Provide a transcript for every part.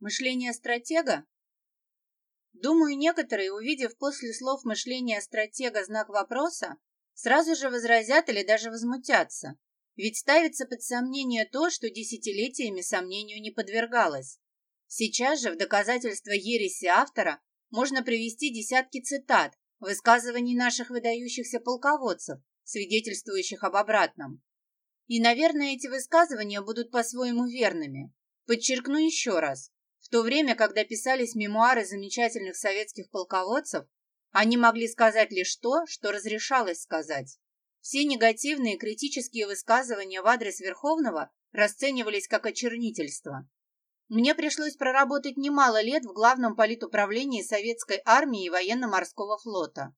Мышление стратега? Думаю, некоторые, увидев после слов мышления стратега знак вопроса, сразу же возразят или даже возмутятся. Ведь ставится под сомнение то, что десятилетиями сомнению не подвергалось. Сейчас же в доказательство ереси автора можно привести десятки цитат, высказываний наших выдающихся полководцев, свидетельствующих об обратном. И, наверное, эти высказывания будут по-своему верными. Подчеркну еще раз. В то время, когда писались мемуары замечательных советских полководцев, они могли сказать лишь то, что разрешалось сказать. Все негативные критические высказывания в адрес Верховного расценивались как очернительство. Мне пришлось проработать немало лет в главном политуправлении Советской армии и военно-морского флота.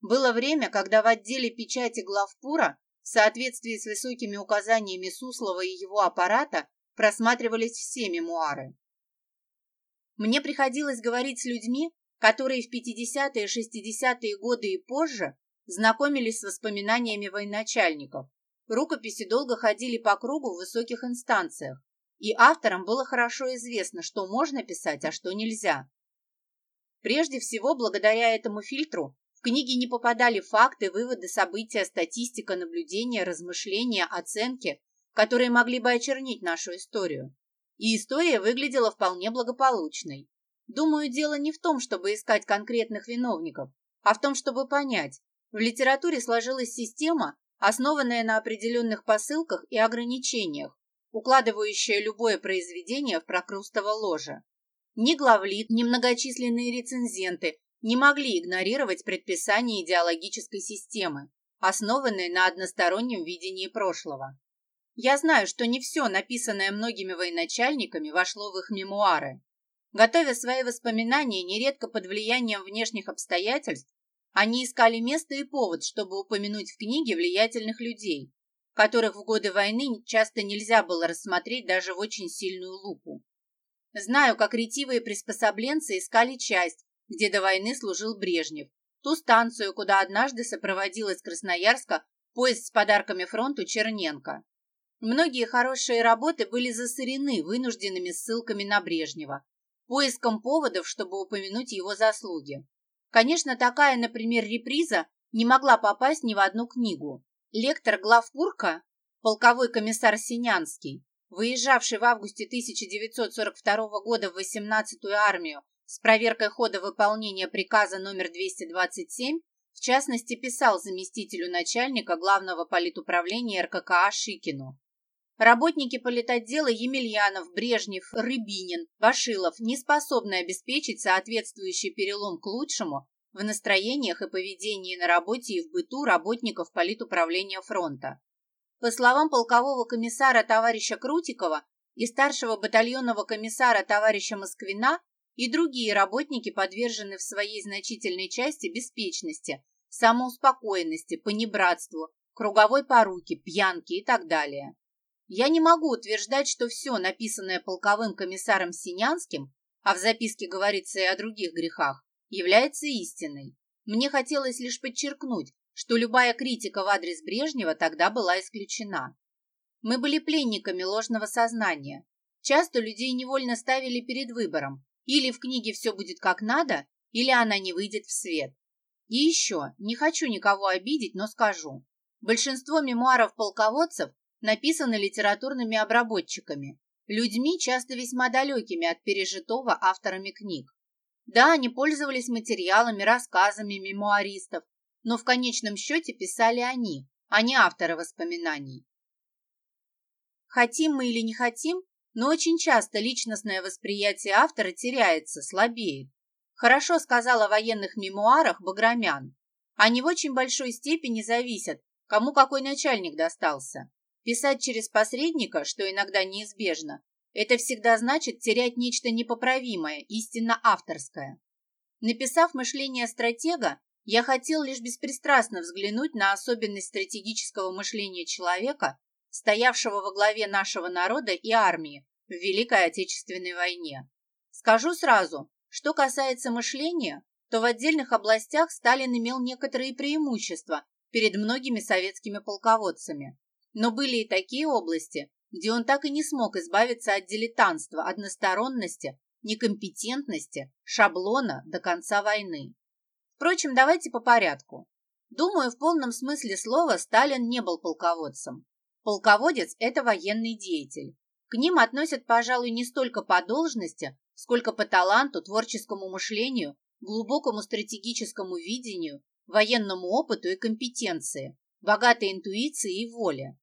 Было время, когда в отделе печати главпура в соответствии с высокими указаниями Суслова и его аппарата просматривались все мемуары. Мне приходилось говорить с людьми, которые в 50-е и 60-е годы и позже знакомились с воспоминаниями военачальников. Рукописи долго ходили по кругу в высоких инстанциях, и авторам было хорошо известно, что можно писать, а что нельзя. Прежде всего, благодаря этому фильтру в книги не попадали факты, выводы, события, статистика, наблюдения, размышления, оценки, которые могли бы очернить нашу историю. И история выглядела вполне благополучной. Думаю, дело не в том, чтобы искать конкретных виновников, а в том, чтобы понять, в литературе сложилась система, основанная на определенных посылках и ограничениях, укладывающая любое произведение в прокрустово ложе. Ни главлит, ни многочисленные рецензенты не могли игнорировать предписания идеологической системы, основанной на одностороннем видении прошлого. Я знаю, что не все, написанное многими военачальниками, вошло в их мемуары. Готовя свои воспоминания нередко под влиянием внешних обстоятельств, они искали место и повод, чтобы упомянуть в книге влиятельных людей, которых в годы войны часто нельзя было рассмотреть даже в очень сильную лупу. Знаю, как ретивые приспособленцы искали часть, где до войны служил Брежнев, ту станцию, куда однажды сопроводил из Красноярска поезд с подарками фронту Черненко. Многие хорошие работы были засорены вынужденными ссылками на Брежнева, поиском поводов, чтобы упомянуть его заслуги. Конечно, такая, например, реприза не могла попасть ни в одну книгу. Лектор главпурка, полковой комиссар Синянский, выезжавший в августе 1942 года в 18-ю армию с проверкой хода выполнения приказа номер 227, в частности, писал заместителю начальника главного политуправления РККА Шикину. Работники политотдела Емельянов, Брежнев, Рыбинин, Башилов не способны обеспечить соответствующий перелом к лучшему в настроениях и поведении на работе и в быту работников политуправления фронта. По словам полкового комиссара товарища Крутикова и старшего батальонного комиссара товарища Москвина, и другие работники подвержены в своей значительной части беспечности, самоуспокоенности, понебратству, круговой поруке, пьянке и так далее. Я не могу утверждать, что все, написанное полковым комиссаром Синянским, а в записке говорится и о других грехах, является истиной. Мне хотелось лишь подчеркнуть, что любая критика в адрес Брежнева тогда была исключена. Мы были пленниками ложного сознания. Часто людей невольно ставили перед выбором. Или в книге все будет как надо, или она не выйдет в свет. И еще, не хочу никого обидеть, но скажу. Большинство мемуаров полководцев написаны литературными обработчиками, людьми, часто весьма далекими от пережитого авторами книг. Да, они пользовались материалами, рассказами мемуаристов, но в конечном счете писали они, а не авторы воспоминаний. Хотим мы или не хотим, но очень часто личностное восприятие автора теряется, слабеет. Хорошо сказал о военных мемуарах Баграмян. Они в очень большой степени зависят, кому какой начальник достался. Писать через посредника, что иногда неизбежно, это всегда значит терять нечто непоправимое, истинно авторское. Написав мышление стратега, я хотел лишь беспристрастно взглянуть на особенность стратегического мышления человека, стоявшего во главе нашего народа и армии в Великой Отечественной войне. Скажу сразу, что касается мышления, то в отдельных областях Сталин имел некоторые преимущества перед многими советскими полководцами. Но были и такие области, где он так и не смог избавиться от дилетантства, односторонности, некомпетентности, шаблона до конца войны. Впрочем, давайте по порядку. Думаю, в полном смысле слова Сталин не был полководцем. Полководец – это военный деятель. К ним относят, пожалуй, не столько по должности, сколько по таланту, творческому мышлению, глубокому стратегическому видению, военному опыту и компетенции, богатой интуиции и воле.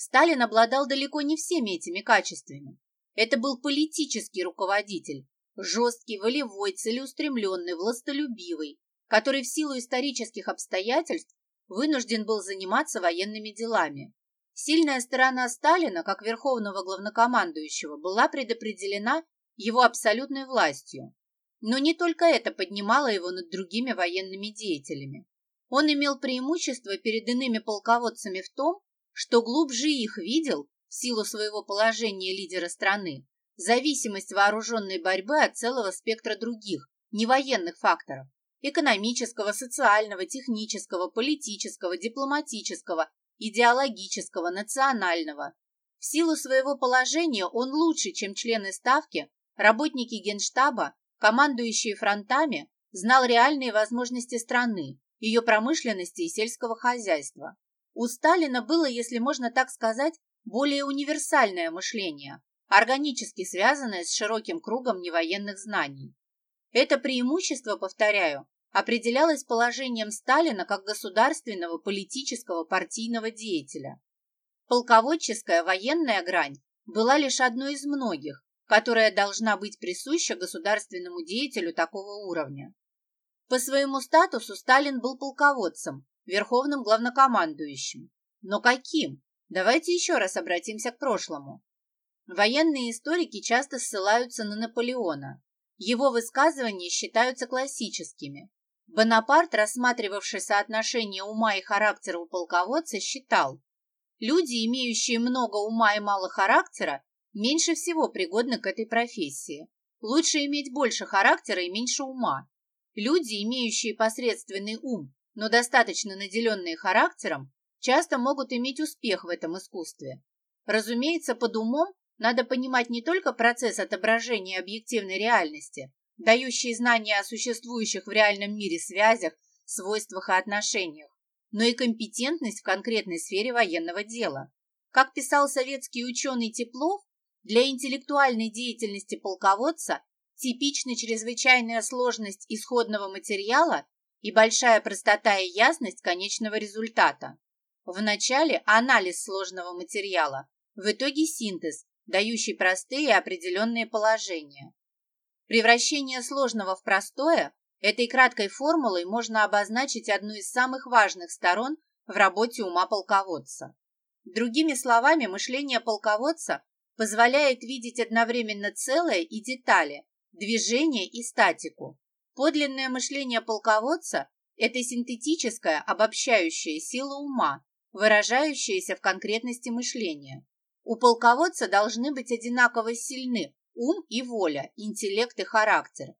Сталин обладал далеко не всеми этими качествами. Это был политический руководитель, жесткий, волевой, целеустремленный, властолюбивый, который в силу исторических обстоятельств вынужден был заниматься военными делами. Сильная сторона Сталина, как верховного главнокомандующего, была предопределена его абсолютной властью. Но не только это поднимало его над другими военными деятелями. Он имел преимущество перед иными полководцами в том, что глубже их видел, в силу своего положения лидера страны, зависимость вооруженной борьбы от целого спектра других, невоенных факторов – экономического, социального, технического, политического, дипломатического, идеологического, национального. В силу своего положения он лучше, чем члены Ставки, работники Генштаба, командующие фронтами, знал реальные возможности страны, ее промышленности и сельского хозяйства. У Сталина было, если можно так сказать, более универсальное мышление, органически связанное с широким кругом невоенных знаний. Это преимущество, повторяю, определялось положением Сталина как государственного, политического, партийного деятеля. Полководческая военная грань была лишь одной из многих, которая должна быть присуща государственному деятелю такого уровня. По своему статусу Сталин был полководцем, верховным главнокомандующим. Но каким? Давайте еще раз обратимся к прошлому. Военные историки часто ссылаются на Наполеона. Его высказывания считаются классическими. Бонапарт, рассматривавший соотношение ума и характера у полководца, считал, люди, имеющие много ума и мало характера, меньше всего пригодны к этой профессии. Лучше иметь больше характера и меньше ума. Люди, имеющие посредственный ум, но достаточно наделенные характером, часто могут иметь успех в этом искусстве. Разумеется, под умом надо понимать не только процесс отображения объективной реальности, дающий знания о существующих в реальном мире связях, свойствах и отношениях, но и компетентность в конкретной сфере военного дела. Как писал советский ученый Теплов, для интеллектуальной деятельности полководца типична чрезвычайная сложность исходного материала и большая простота и ясность конечного результата. Вначале анализ сложного материала, в итоге синтез, дающий простые и определенные положения. Превращение сложного в простое этой краткой формулой можно обозначить одну из самых важных сторон в работе ума полководца. Другими словами, мышление полководца позволяет видеть одновременно целое и детали, движение и статику. Подлинное мышление полководца – это синтетическая, обобщающая сила ума, выражающаяся в конкретности мышления. У полководца должны быть одинаково сильны ум и воля, интеллект и характер.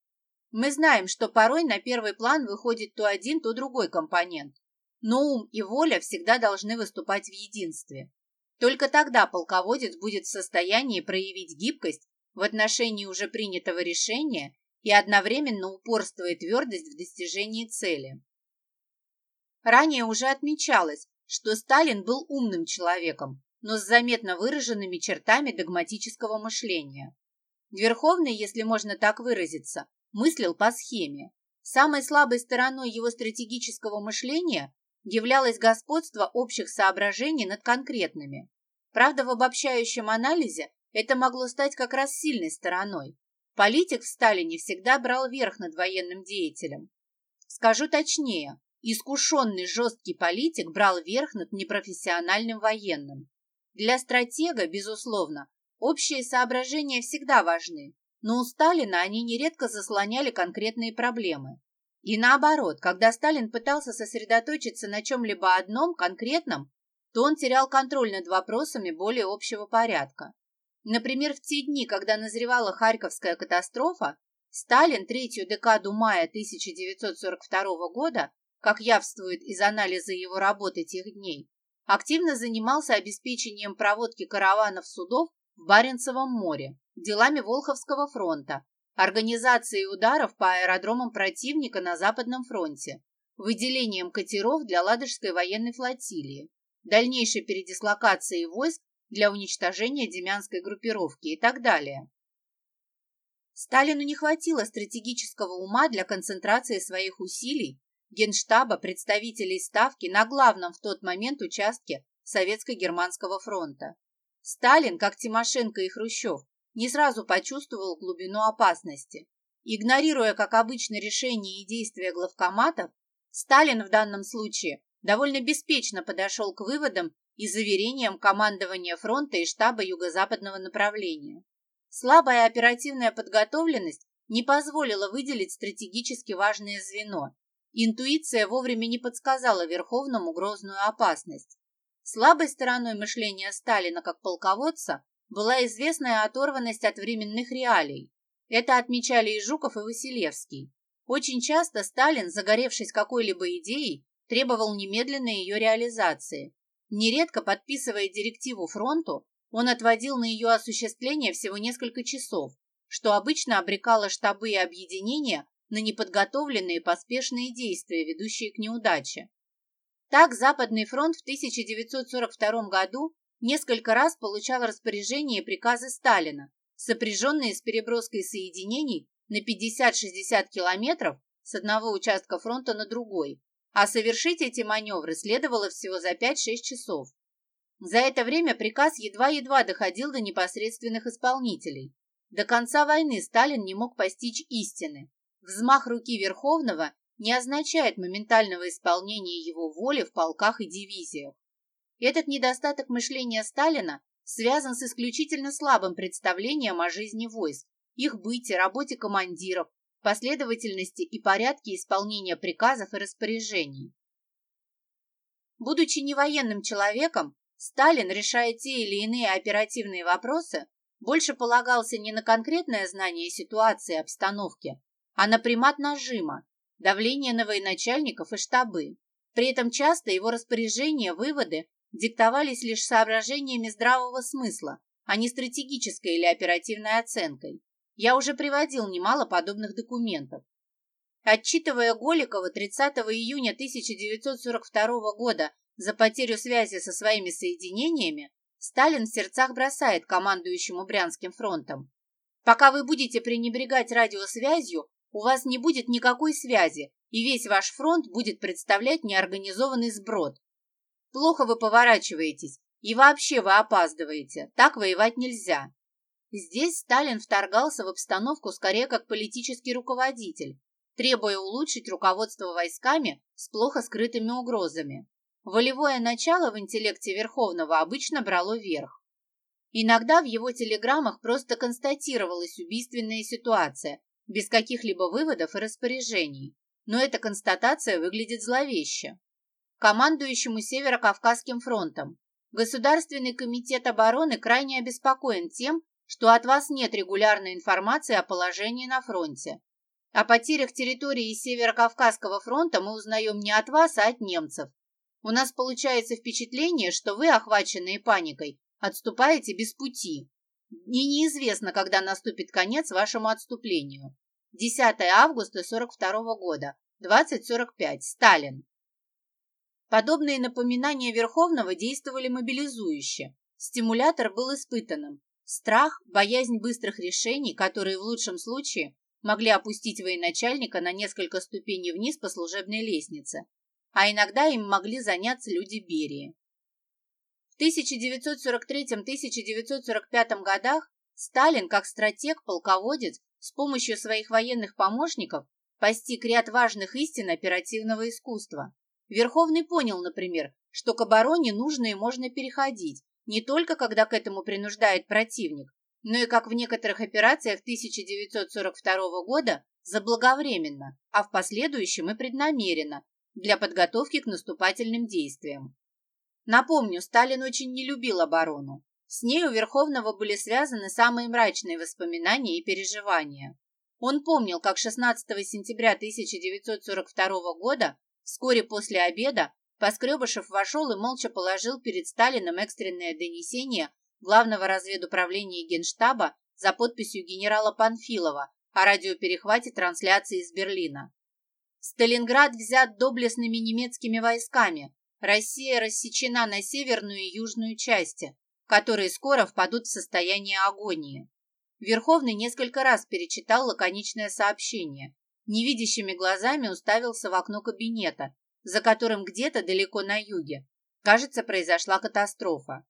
Мы знаем, что порой на первый план выходит то один, то другой компонент, но ум и воля всегда должны выступать в единстве. Только тогда полководец будет в состоянии проявить гибкость в отношении уже принятого решения и одновременно упорство и твердость в достижении цели. Ранее уже отмечалось, что Сталин был умным человеком, но с заметно выраженными чертами догматического мышления. Верховный, если можно так выразиться, мыслил по схеме. Самой слабой стороной его стратегического мышления являлось господство общих соображений над конкретными. Правда, в обобщающем анализе это могло стать как раз сильной стороной. Политик в Сталине всегда брал верх над военным деятелем. Скажу точнее, Искушенный жесткий политик брал верх над непрофессиональным военным. Для стратега, безусловно, общие соображения всегда важны, но у Сталина они нередко заслоняли конкретные проблемы. И наоборот, когда Сталин пытался сосредоточиться на чем-либо одном конкретном, то он терял контроль над вопросами более общего порядка. Например, в те дни, когда назревала Харьковская катастрофа, Сталин третью декаду мая 1942 года как явствует из анализа его работы тех дней, активно занимался обеспечением проводки караванов судов в Баренцевом море, делами Волховского фронта, организацией ударов по аэродромам противника на Западном фронте, выделением катеров для Ладожской военной флотилии, дальнейшей передислокацией войск для уничтожения демянской группировки и так далее. Сталину не хватило стратегического ума для концентрации своих усилий Генштаба представителей Ставки на главном в тот момент участке Советско-Германского фронта. Сталин, как Тимошенко и Хрущев, не сразу почувствовал глубину опасности. Игнорируя, как обычно, решения и действия главкоматов, Сталин в данном случае довольно беспечно подошел к выводам и заверениям командования фронта и штаба юго-западного направления. Слабая оперативная подготовленность не позволила выделить стратегически важное звено Интуиция вовремя не подсказала Верховному грозную опасность. Слабой стороной мышления Сталина как полководца была известная оторванность от временных реалий. Это отмечали и Жуков, и Василевский. Очень часто Сталин, загоревшись какой-либо идеей, требовал немедленной ее реализации. Нередко, подписывая директиву фронту, он отводил на ее осуществление всего несколько часов, что обычно обрекало штабы и объединения на неподготовленные поспешные действия, ведущие к неудаче. Так Западный фронт в 1942 году несколько раз получал распоряжения и приказы Сталина, сопряженные с переброской соединений на 50-60 километров с одного участка фронта на другой, а совершить эти маневры следовало всего за 5-6 часов. За это время приказ едва-едва доходил до непосредственных исполнителей. До конца войны Сталин не мог постичь истины. Взмах руки Верховного не означает моментального исполнения его воли в полках и дивизиях. Этот недостаток мышления Сталина связан с исключительно слабым представлением о жизни войск, их быте, работе командиров, последовательности и порядке исполнения приказов и распоряжений. Будучи невоенным человеком, Сталин, решая те или иные оперативные вопросы, больше полагался не на конкретное знание ситуации и обстановки, а на примат нажима, давление на военачальников и штабы. При этом часто его распоряжения, выводы диктовались лишь соображениями здравого смысла, а не стратегической или оперативной оценкой. Я уже приводил немало подобных документов. Отчитывая Голикова 30 июня 1942 года за потерю связи со своими соединениями, Сталин в сердцах бросает командующему Брянским фронтом. «Пока вы будете пренебрегать радиосвязью, у вас не будет никакой связи, и весь ваш фронт будет представлять неорганизованный сброд. Плохо вы поворачиваетесь, и вообще вы опаздываете. Так воевать нельзя. Здесь Сталин вторгался в обстановку скорее как политический руководитель, требуя улучшить руководство войсками с плохо скрытыми угрозами. Волевое начало в интеллекте Верховного обычно брало верх. Иногда в его телеграммах просто констатировалась убийственная ситуация, без каких-либо выводов и распоряжений, но эта констатация выглядит зловеще. Командующему Северо-Кавказским фронтом Государственный комитет обороны крайне обеспокоен тем, что от вас нет регулярной информации о положении на фронте. О потерях территории Северо-Кавказского фронта мы узнаем не от вас, а от немцев. У нас получается впечатление, что вы, охваченные паникой, отступаете без пути. И неизвестно, когда наступит конец вашему отступлению. 10 августа 42 года, 20.45, Сталин. Подобные напоминания Верховного действовали мобилизующе. Стимулятор был испытанным. Страх, боязнь быстрых решений, которые в лучшем случае могли опустить военачальника на несколько ступеней вниз по служебной лестнице, а иногда им могли заняться люди Берии. 1943-1945 годах Сталин, как стратег-полководец, с помощью своих военных помощников постиг ряд важных истин оперативного искусства. Верховный понял, например, что к обороне нужно и можно переходить, не только когда к этому принуждает противник, но и как в некоторых операциях 1942 года заблаговременно, а в последующем и преднамеренно, для подготовки к наступательным действиям. Напомню, Сталин очень не любил оборону. С ней у Верховного были связаны самые мрачные воспоминания и переживания. Он помнил, как 16 сентября 1942 года, вскоре после обеда, Поскребышев вошел и молча положил перед Сталиным экстренное донесение Главного разведуправления Генштаба за подписью генерала Панфилова о радиоперехвате трансляции из Берлина. Сталинград взят доблестными немецкими войсками. Россия рассечена на северную и южную части, которые скоро впадут в состояние агонии. Верховный несколько раз перечитал лаконичное сообщение. Невидящими глазами уставился в окно кабинета, за которым где-то далеко на юге, кажется, произошла катастрофа.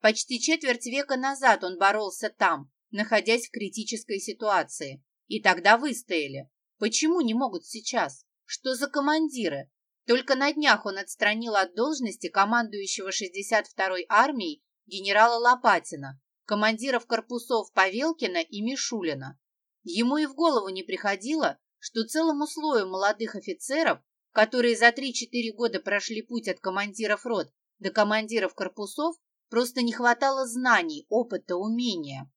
Почти четверть века назад он боролся там, находясь в критической ситуации. И тогда выстояли. Почему не могут сейчас? Что за командиры? Только на днях он отстранил от должности командующего 62-й армией генерала Лопатина, командиров корпусов Павелкина и Мишулина. Ему и в голову не приходило, что целому слою молодых офицеров, которые за 3-4 года прошли путь от командиров рот до командиров корпусов, просто не хватало знаний, опыта, умения.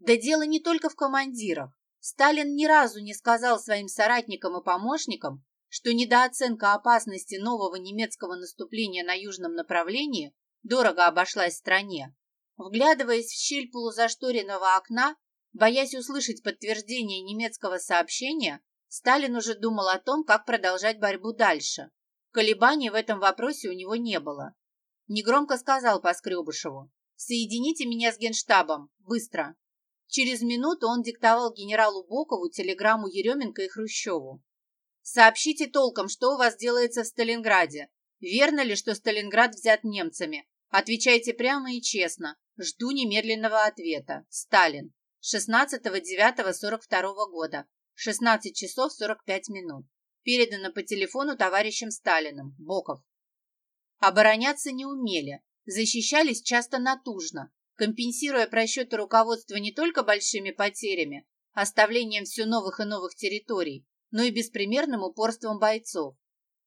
Да дело не только в командирах. Сталин ни разу не сказал своим соратникам и помощникам, что недооценка опасности нового немецкого наступления на южном направлении дорого обошлась стране. Вглядываясь в щель полузашторенного окна, боясь услышать подтверждение немецкого сообщения, Сталин уже думал о том, как продолжать борьбу дальше. Колебаний в этом вопросе у него не было. Негромко сказал Поскребышеву, «Соедините меня с генштабом, быстро». Через минуту он диктовал генералу Бокову телеграмму Еременко и Хрущеву. «Сообщите толком, что у вас делается в Сталинграде. Верно ли, что Сталинград взят немцами? Отвечайте прямо и честно. Жду немедленного ответа. Сталин. 16.09.42 года. 16 часов 45 минут. Передано по телефону товарищем Сталиным. Боков. Обороняться не умели. Защищались часто натужно, компенсируя просчеты руководства не только большими потерями, оставлением все новых и новых территорий, но и беспримерным упорством бойцов.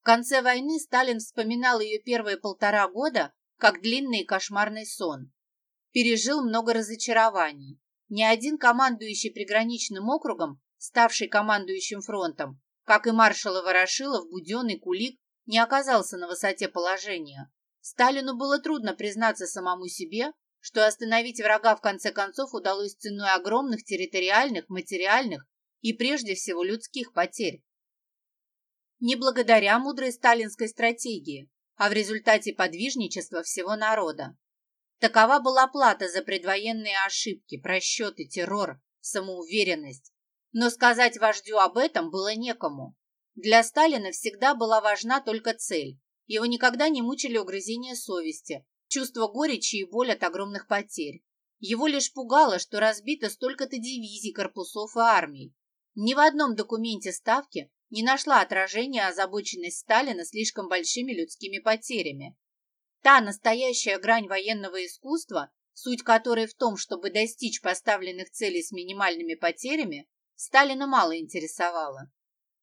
В конце войны Сталин вспоминал ее первые полтора года как длинный и кошмарный сон. Пережил много разочарований. Ни один командующий приграничным округом, ставший командующим фронтом, как и маршалы Ворошилов, Буден Кулик, не оказался на высоте положения. Сталину было трудно признаться самому себе, что остановить врага в конце концов удалось ценой огромных территориальных, материальных и прежде всего людских потерь. Не благодаря мудрой сталинской стратегии, а в результате подвижничества всего народа. Такова была плата за предвоенные ошибки, просчеты, террор, самоуверенность. Но сказать вождю об этом было некому. Для Сталина всегда была важна только цель. Его никогда не мучили угрызения совести, чувство горечи и боль от огромных потерь. Его лишь пугало, что разбито столько-то дивизий, корпусов и армий. Ни в одном документе Ставки не нашла отражения озабоченность Сталина слишком большими людскими потерями. Та настоящая грань военного искусства, суть которой в том, чтобы достичь поставленных целей с минимальными потерями, Сталина мало интересовала.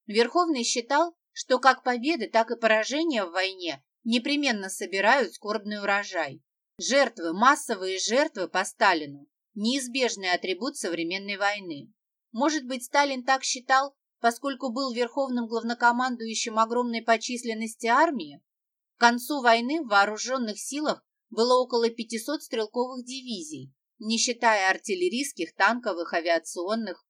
Верховный считал, что как победы, так и поражения в войне непременно собирают скорбный урожай. Жертвы, массовые жертвы по Сталину – неизбежный атрибут современной войны. Может быть, Сталин так считал, поскольку был верховным главнокомандующим огромной по численности армии, к концу войны в вооруженных силах было около 500 стрелковых дивизий, не считая артиллерийских, танковых, авиационных.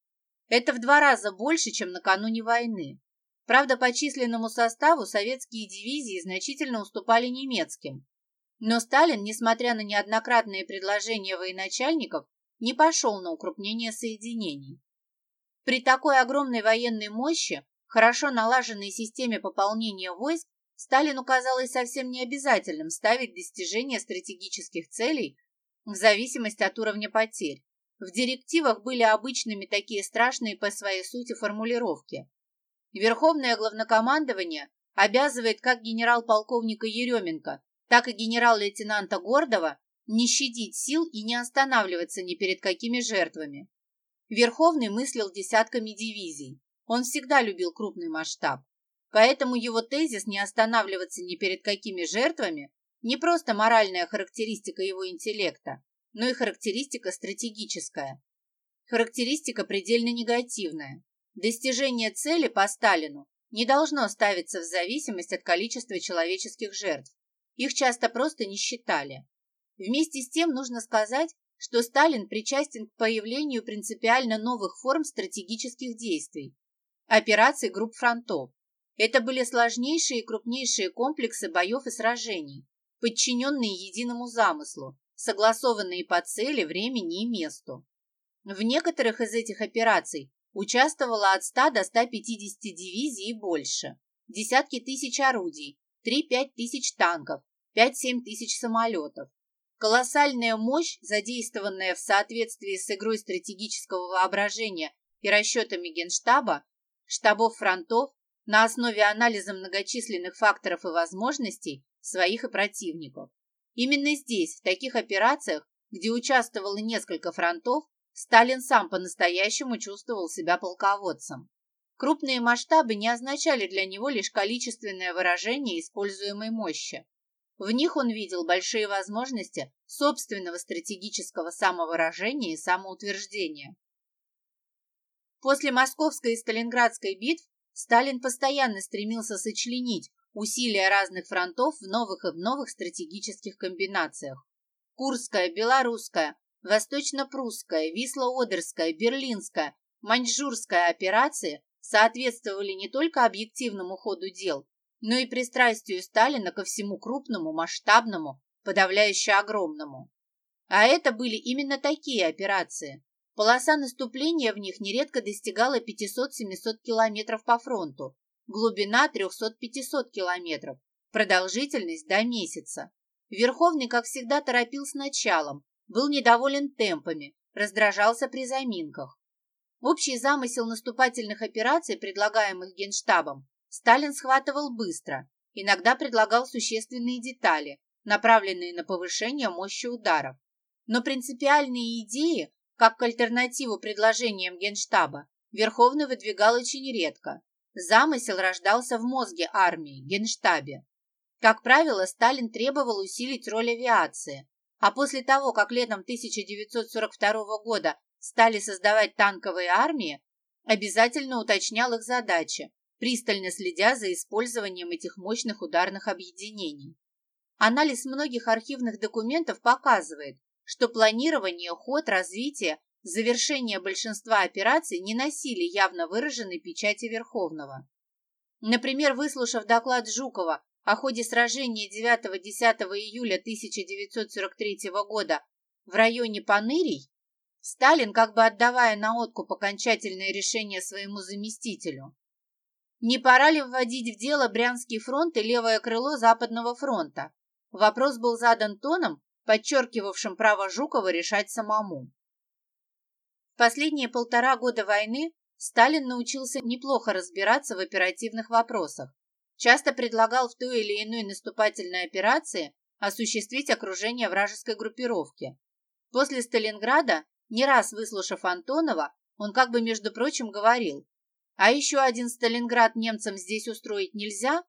Это в два раза больше, чем накануне войны. Правда, по численному составу советские дивизии значительно уступали немецким. Но Сталин, несмотря на неоднократные предложения военачальников, не пошел на укрупнение соединений. При такой огромной военной мощи, хорошо налаженной системе пополнения войск, Сталину казалось совсем необязательным ставить достижение стратегических целей в зависимости от уровня потерь. В директивах были обычными такие страшные по своей сути формулировки. Верховное главнокомандование обязывает как генерал-полковника Еременко, так и генерал-лейтенанта Гордова не щадить сил и не останавливаться ни перед какими жертвами. Верховный мыслил десятками дивизий. Он всегда любил крупный масштаб. Поэтому его тезис не останавливаться ни перед какими жертвами не просто моральная характеристика его интеллекта, но и характеристика стратегическая. Характеристика предельно негативная. Достижение цели по Сталину не должно ставиться в зависимость от количества человеческих жертв. Их часто просто не считали. Вместе с тем нужно сказать, что Сталин причастен к появлению принципиально новых форм стратегических действий, операций групп фронтов. Это были сложнейшие и крупнейшие комплексы боев и сражений, подчиненные единому замыслу, согласованные по цели, времени и месту. В некоторых из этих операций участвовало от 100 до 150 дивизий и больше, десятки тысяч орудий, 3-5 тысяч танков, 5-7 тысяч самолетов. Колоссальная мощь, задействованная в соответствии с игрой стратегического воображения и расчетами Генштаба, штабов фронтов, на основе анализа многочисленных факторов и возможностей своих и противников. Именно здесь, в таких операциях, где участвовало несколько фронтов, Сталин сам по-настоящему чувствовал себя полководцем. Крупные масштабы не означали для него лишь количественное выражение используемой мощи. В них он видел большие возможности собственного стратегического самовыражения и самоутверждения. После Московской и Сталинградской битв Сталин постоянно стремился сочленить усилия разных фронтов в новых и в новых стратегических комбинациях. Курская, Белорусская, Восточно-Прусская, Висло-Одерская, Берлинская, Маньчжурская операции соответствовали не только объективному ходу дел, но и пристрастию Сталина ко всему крупному, масштабному, подавляюще огромному. А это были именно такие операции. Полоса наступления в них нередко достигала 500-700 километров по фронту, глубина 300-500 километров, продолжительность до месяца. Верховный, как всегда, торопил с началом, был недоволен темпами, раздражался при заминках. Общий замысел наступательных операций, предлагаемых Генштабом, Сталин схватывал быстро, иногда предлагал существенные детали, направленные на повышение мощи ударов. Но принципиальные идеи, как к альтернативу предложениям Генштаба, Верховный выдвигал очень редко. Замысел рождался в мозге армии, Генштабе. Как правило, Сталин требовал усилить роль авиации, а после того, как летом 1942 года стали создавать танковые армии, обязательно уточнял их задачи, пристально следя за использованием этих мощных ударных объединений. Анализ многих архивных документов показывает, что планирование, ход, развитие, завершение большинства операций не носили явно выраженной печати Верховного. Например, выслушав доклад Жукова о ходе сражения 9-10 июля 1943 года в районе Панырий, Сталин, как бы отдавая на откуп окончательное решение своему заместителю, не пора ли вводить в дело Брянский фронт и левое крыло Западного фронта? Вопрос был задан тоном, подчеркивавшим право Жукова решать самому. Последние полтора года войны Сталин научился неплохо разбираться в оперативных вопросах часто предлагал в той или иной наступательной операции осуществить окружение вражеской группировки. После Сталинграда, не раз выслушав Антонова, он как бы, между прочим, говорил, а еще один Сталинград немцам здесь устроить нельзя?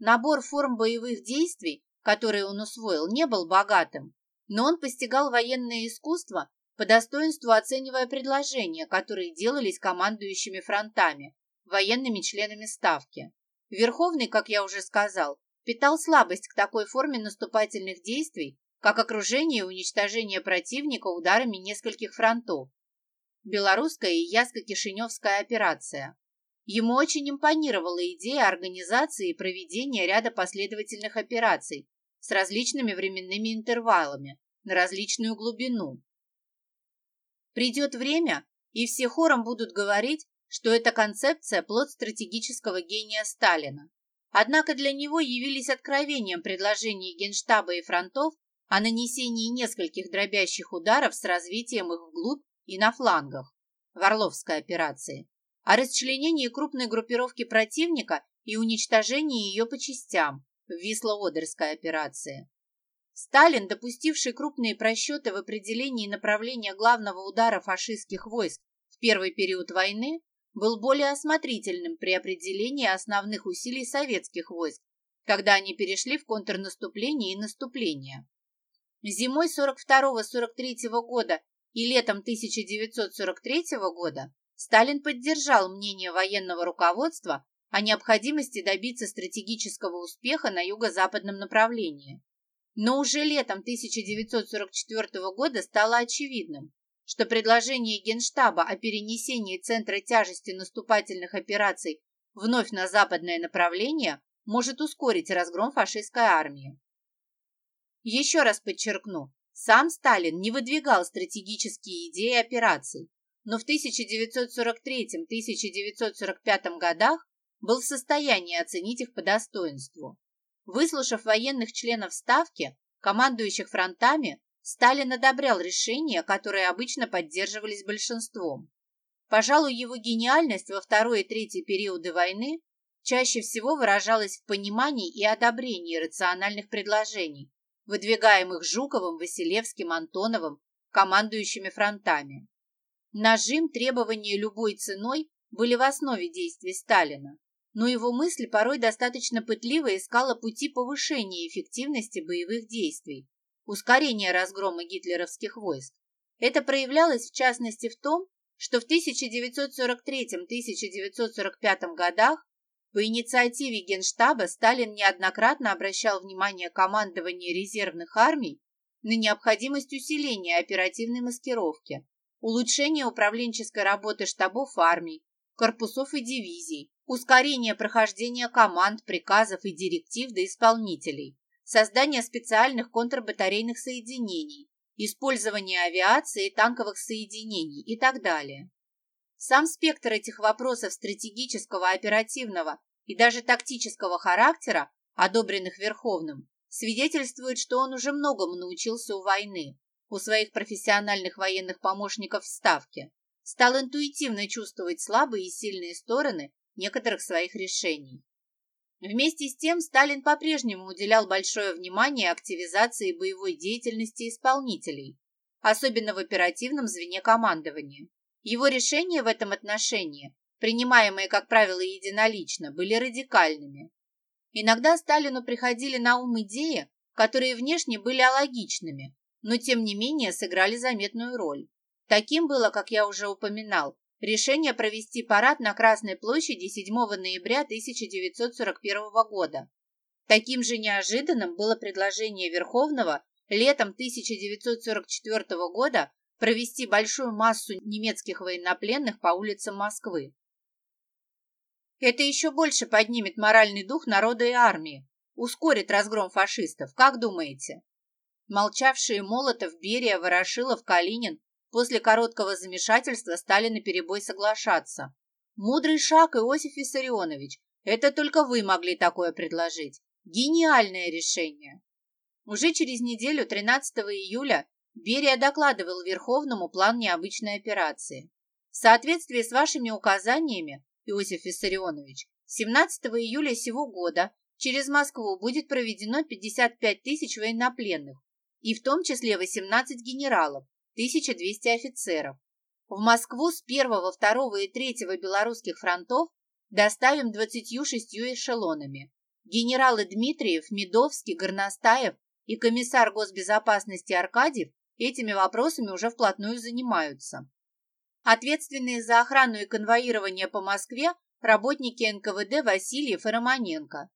Набор форм боевых действий, которые он усвоил, не был богатым, но он постигал военное искусство, по достоинству оценивая предложения, которые делались командующими фронтами, военными членами Ставки. Верховный, как я уже сказал, питал слабость к такой форме наступательных действий, как окружение и уничтожение противника ударами нескольких фронтов. Белорусская и Яско-Кишиневская операция. Ему очень импонировала идея организации и проведения ряда последовательных операций с различными временными интервалами на различную глубину. Придет время, и все хором будут говорить, что эта концепция – плод стратегического гения Сталина. Однако для него явились откровением предложения Генштаба и фронтов о нанесении нескольких дробящих ударов с развитием их вглубь и на флангах в Орловской операции, о расчленении крупной группировки противника и уничтожении ее по частям в Висло-Одерской операции. Сталин, допустивший крупные просчеты в определении направления главного удара фашистских войск в первый период войны, был более осмотрительным при определении основных усилий советских войск, когда они перешли в контрнаступление и наступление. Зимой 42-43 года и летом 1943 года Сталин поддержал мнение военного руководства о необходимости добиться стратегического успеха на юго-западном направлении. Но уже летом 1944 года стало очевидным, что предложение Генштаба о перенесении центра тяжести наступательных операций вновь на западное направление может ускорить разгром фашистской армии. Еще раз подчеркну, сам Сталин не выдвигал стратегические идеи операций, но в 1943-1945 годах был в состоянии оценить их по достоинству. Выслушав военных членов Ставки, командующих фронтами, Сталин одобрял решения, которые обычно поддерживались большинством. Пожалуй, его гениальность во второй и третий периоды войны чаще всего выражалась в понимании и одобрении рациональных предложений, выдвигаемых Жуковым, Василевским, Антоновым, командующими фронтами. Нажим, требования любой ценой были в основе действий Сталина, но его мысль порой достаточно пытливо искала пути повышения эффективности боевых действий, ускорения разгрома гитлеровских войск. Это проявлялось в частности в том, что в 1943-1945 годах по инициативе Генштаба Сталин неоднократно обращал внимание командования резервных армий на необходимость усиления оперативной маскировки, улучшения управленческой работы штабов армий, корпусов и дивизий, ускорение прохождения команд, приказов и директив до исполнителей, создание специальных контрбатарейных соединений, использование авиации и танковых соединений и так далее. Сам спектр этих вопросов стратегического, оперативного и даже тактического характера, одобренных Верховным, свидетельствует, что он уже многому научился у войны, у своих профессиональных военных помощников в Ставке, стал интуитивно чувствовать слабые и сильные стороны некоторых своих решений. Вместе с тем Сталин по-прежнему уделял большое внимание активизации боевой деятельности исполнителей, особенно в оперативном звене командования. Его решения в этом отношении, принимаемые, как правило, единолично, были радикальными. Иногда Сталину приходили на ум идеи, которые внешне были алогичными, но тем не менее сыграли заметную роль. Таким было, как я уже упоминал, решение провести парад на Красной площади 7 ноября 1941 года. Таким же неожиданным было предложение Верховного летом 1944 года провести большую массу немецких военнопленных по улицам Москвы. Это еще больше поднимет моральный дух народа и армии, ускорит разгром фашистов, как думаете? Молчавшие Молотов, Берия, Ворошилов, Калинин После короткого замешательства стали наперебой соглашаться. «Мудрый шаг, Иосиф Виссарионович. Это только вы могли такое предложить. Гениальное решение!» Уже через неделю, 13 июля, Берия докладывал Верховному план необычной операции. В соответствии с вашими указаниями, Иосиф Виссарионович, 17 июля сего года через Москву будет проведено 55 тысяч военнопленных, и в том числе 18 генералов, 1200 офицеров. В Москву с 1, 2 и 3 белорусских фронтов доставим 26 эшелонами. Генералы Дмитриев, Медовский, Горностаев и комиссар госбезопасности Аркадьев этими вопросами уже вплотную занимаются. Ответственные за охрану и конвоирование по Москве работники НКВД Васильев и Романенко.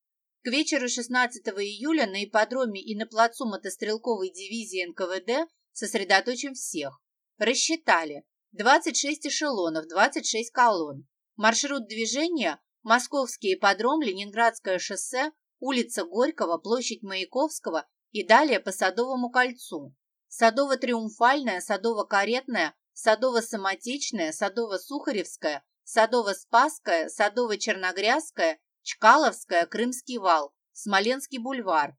К вечеру 16 июля на ипподроме и на плацу мотострелковой дивизии НКВД Сосредоточим всех. Рассчитали. 26 эшелонов, 26 колонн. Маршрут движения – Московский ипподром, Ленинградское шоссе, улица Горького, площадь Маяковского и далее по Садовому кольцу. Садово-Триумфальная, Садово-Каретная, Садово-Самотечная, Садово-Сухаревская, Садово-Спасская, Садово-Черногрязская, Чкаловская, Крымский вал, Смоленский бульвар.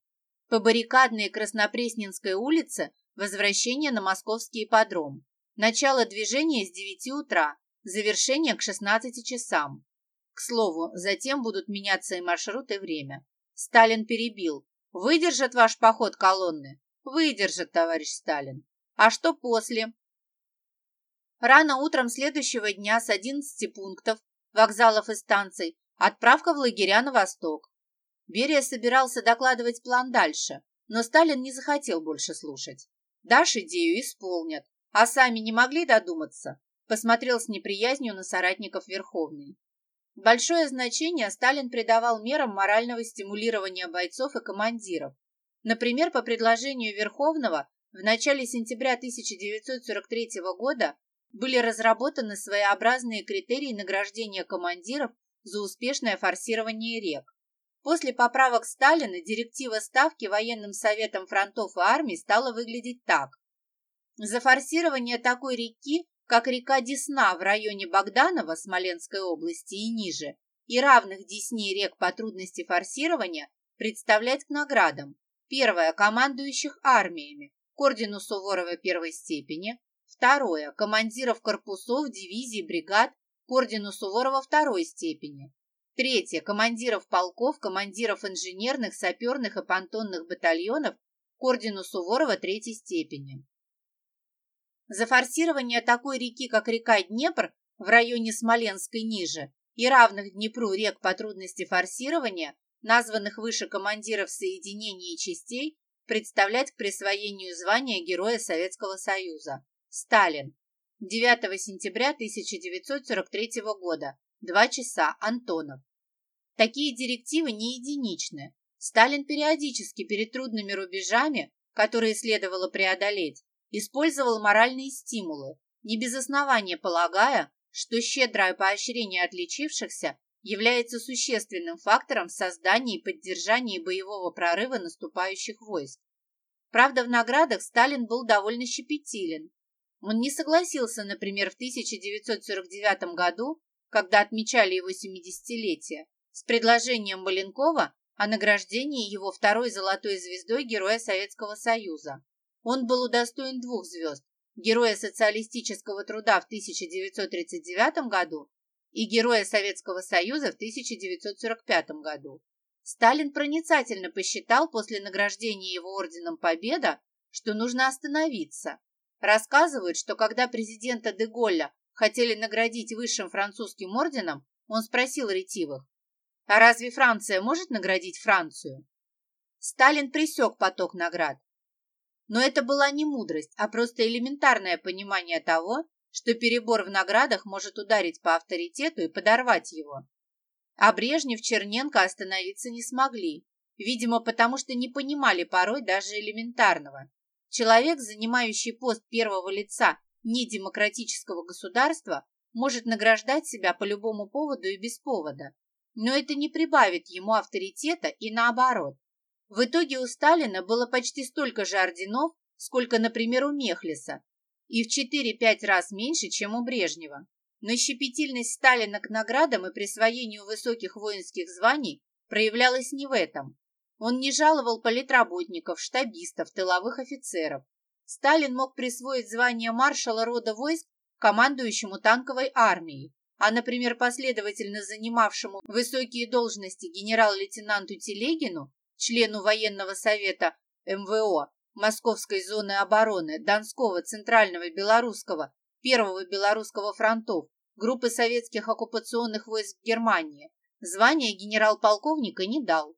По баррикадной Краснопресненской улице Возвращение на московский ипподром. Начало движения с 9 утра, завершение к 16 часам. К слову, затем будут меняться и маршрут, и время. Сталин перебил. Выдержит ваш поход колонны? Выдержит, товарищ Сталин. А что после? Рано утром следующего дня с 11 пунктов, вокзалов и станций, отправка в лагеря на восток. Берия собирался докладывать план дальше, но Сталин не захотел больше слушать. Дашь идею, исполнят. А сами не могли додуматься? Посмотрел с неприязнью на соратников Верховный. Большое значение Сталин придавал мерам морального стимулирования бойцов и командиров. Например, по предложению Верховного в начале сентября 1943 года были разработаны своеобразные критерии награждения командиров за успешное форсирование рек. После поправок Сталина директива Ставки военным советом фронтов и армий стала выглядеть так. За форсирование такой реки, как река Десна в районе Богданова Смоленской области и ниже, и равных Десне рек по трудности форсирования, представлять к наградам. Первое – командующих армиями, к ордену Суворова первой степени. Второе – командиров корпусов, дивизий, бригад, к ордену Суворова второй степени. Третье – командиров полков, командиров инженерных, саперных и понтонных батальонов к ордену Суворова третьей степени. За форсирование такой реки, как река Днепр в районе Смоленской ниже и равных Днепру рек по трудности форсирования, названных выше командиров соединений и частей, представлять к присвоению звания Героя Советского Союза. Сталин. 9 сентября 1943 года. 2 часа. Антонов. Такие директивы не единичны. Сталин периодически перед трудными рубежами, которые следовало преодолеть, использовал моральные стимулы, не без основания полагая, что щедрое поощрение отличившихся является существенным фактором в создании и поддержании боевого прорыва наступающих войск. Правда, в наградах Сталин был довольно щепетилен. Он не согласился, например, в 1949 году, когда отмечали его 70-летие, с предложением Маленкова о награждении его второй золотой звездой Героя Советского Союза. Он был удостоен двух звезд – Героя социалистического труда в 1939 году и Героя Советского Союза в 1945 году. Сталин проницательно посчитал после награждения его орденом Победа, что нужно остановиться. Рассказывают, что когда президента де Голля хотели наградить высшим французским орденом, он спросил ретивых, а разве Франция может наградить Францию? Сталин пресек поток наград. Но это была не мудрость, а просто элементарное понимание того, что перебор в наградах может ударить по авторитету и подорвать его. А Брежнев, Черненко остановиться не смогли, видимо, потому что не понимали порой даже элементарного. Человек, занимающий пост первого лица недемократического государства, может награждать себя по любому поводу и без повода, но это не прибавит ему авторитета и наоборот. В итоге у Сталина было почти столько же орденов, сколько, например, у Мехлиса, и в 4-5 раз меньше, чем у Брежнева. Но щепетильность Сталина к наградам и присвоению высоких воинских званий проявлялась не в этом. Он не жаловал политработников, штабистов, тыловых офицеров. Сталин мог присвоить звание маршала рода войск командующему танковой армией, а, например, последовательно занимавшему высокие должности генерал-лейтенанту Телегину, члену военного совета МВО, Московской зоны обороны, Донского, Центрального, Белорусского, Первого Белорусского фронтов, группы советских оккупационных войск Германии, звание генерал-полковника не дал.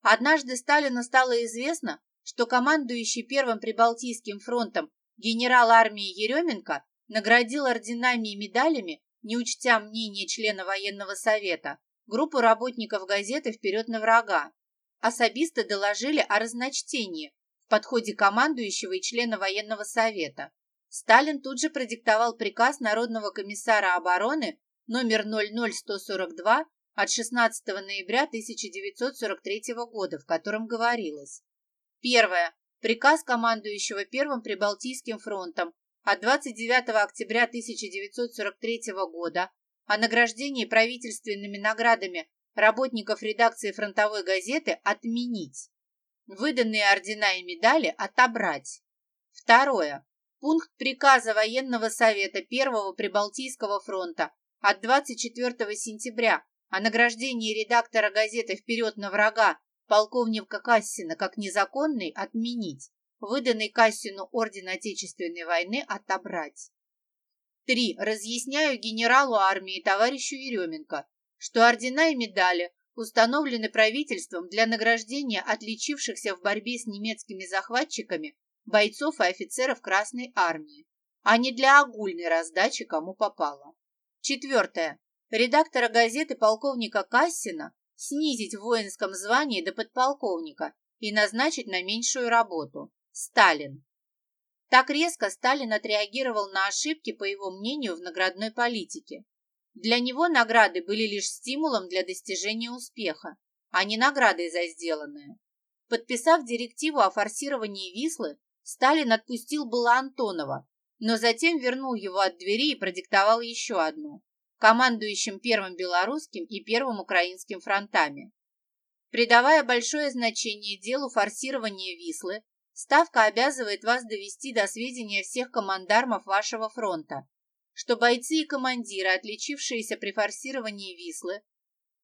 Однажды Сталину стало известно, что командующий Первым Прибалтийским фронтом генерал армии Еременко наградил орденами и медалями, не учтя мнение члена военного совета, группу работников газеты «Вперед на врага». Особисты доложили о разночтении в подходе командующего и члена военного совета. Сталин тут же продиктовал приказ Народного комиссара обороны номер 00142 от 16 ноября 1943 года, в котором говорилось. Первое. Приказ командующего Первым Прибалтийским фронтом от 29 октября 1943 года о награждении правительственными наградами работников редакции фронтовой газеты отменить. Выданные ордена и медали отобрать. Второе. Пункт приказа Военного совета Первого Прибалтийского фронта от 24 сентября о награждении редактора газеты «Вперед на врага» полковника Кассина как незаконный отменить выданный Кассину орден Отечественной войны отобрать. 3. Разъясняю генералу армии товарищу Еременко, что ордена и медали установлены правительством для награждения отличившихся в борьбе с немецкими захватчиками бойцов и офицеров Красной армии, а не для огульной раздачи кому попало. Четвертое. Редактора газеты полковника Кассина снизить в воинском звании до подполковника и назначить на меньшую работу. Сталин. Так резко Сталин отреагировал на ошибки, по его мнению, в наградной политике. Для него награды были лишь стимулом для достижения успеха, а не наградой за сделанное. Подписав директиву о форсировании Вислы, Сталин отпустил было Антонова, но затем вернул его от двери и продиктовал еще одну, командующим Первым Белорусским и Первым Украинским фронтами. Придавая большое значение делу форсирования Вислы, Ставка обязывает вас довести до сведения всех командармов вашего фронта, что бойцы и командиры, отличившиеся при форсировании Вислы,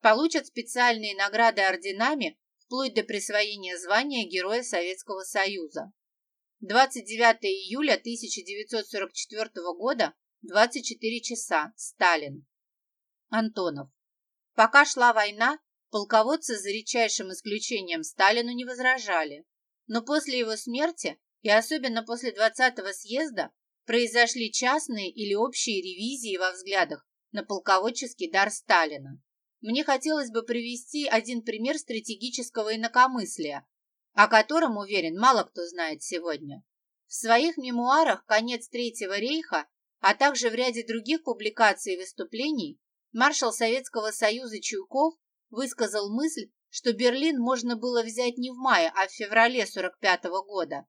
получат специальные награды орденами вплоть до присвоения звания Героя Советского Союза. 29 июля 1944 года, 24 часа, Сталин. Антонов. Пока шла война, полководцы за редчайшим исключением Сталину не возражали. Но после его смерти, и особенно после 20-го съезда, произошли частные или общие ревизии во взглядах на полководческий дар Сталина. Мне хотелось бы привести один пример стратегического инакомыслия, о котором, уверен, мало кто знает сегодня. В своих мемуарах «Конец Третьего рейха», а также в ряде других публикаций и выступлений, маршал Советского Союза Чуйков высказал мысль, что Берлин можно было взять не в мае, а в феврале 45 -го года.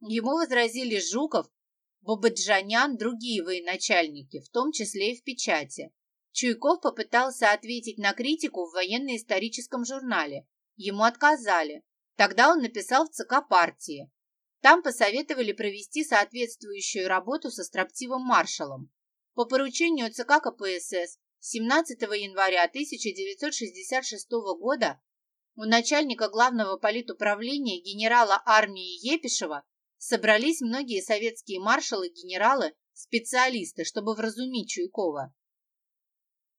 Ему возразили Жуков, Бобаджанян, другие военачальники, в том числе и в печати. Чуйков попытался ответить на критику в военно-историческом журнале. Ему отказали. Тогда он написал в ЦК партии. Там посоветовали провести соответствующую работу со строптивым маршалом. По поручению ЦК КПСС 17 января 1966 года у начальника главного политуправления генерала армии Епишева собрались многие советские маршалы-генералы, специалисты, чтобы вразумить Чуйкова.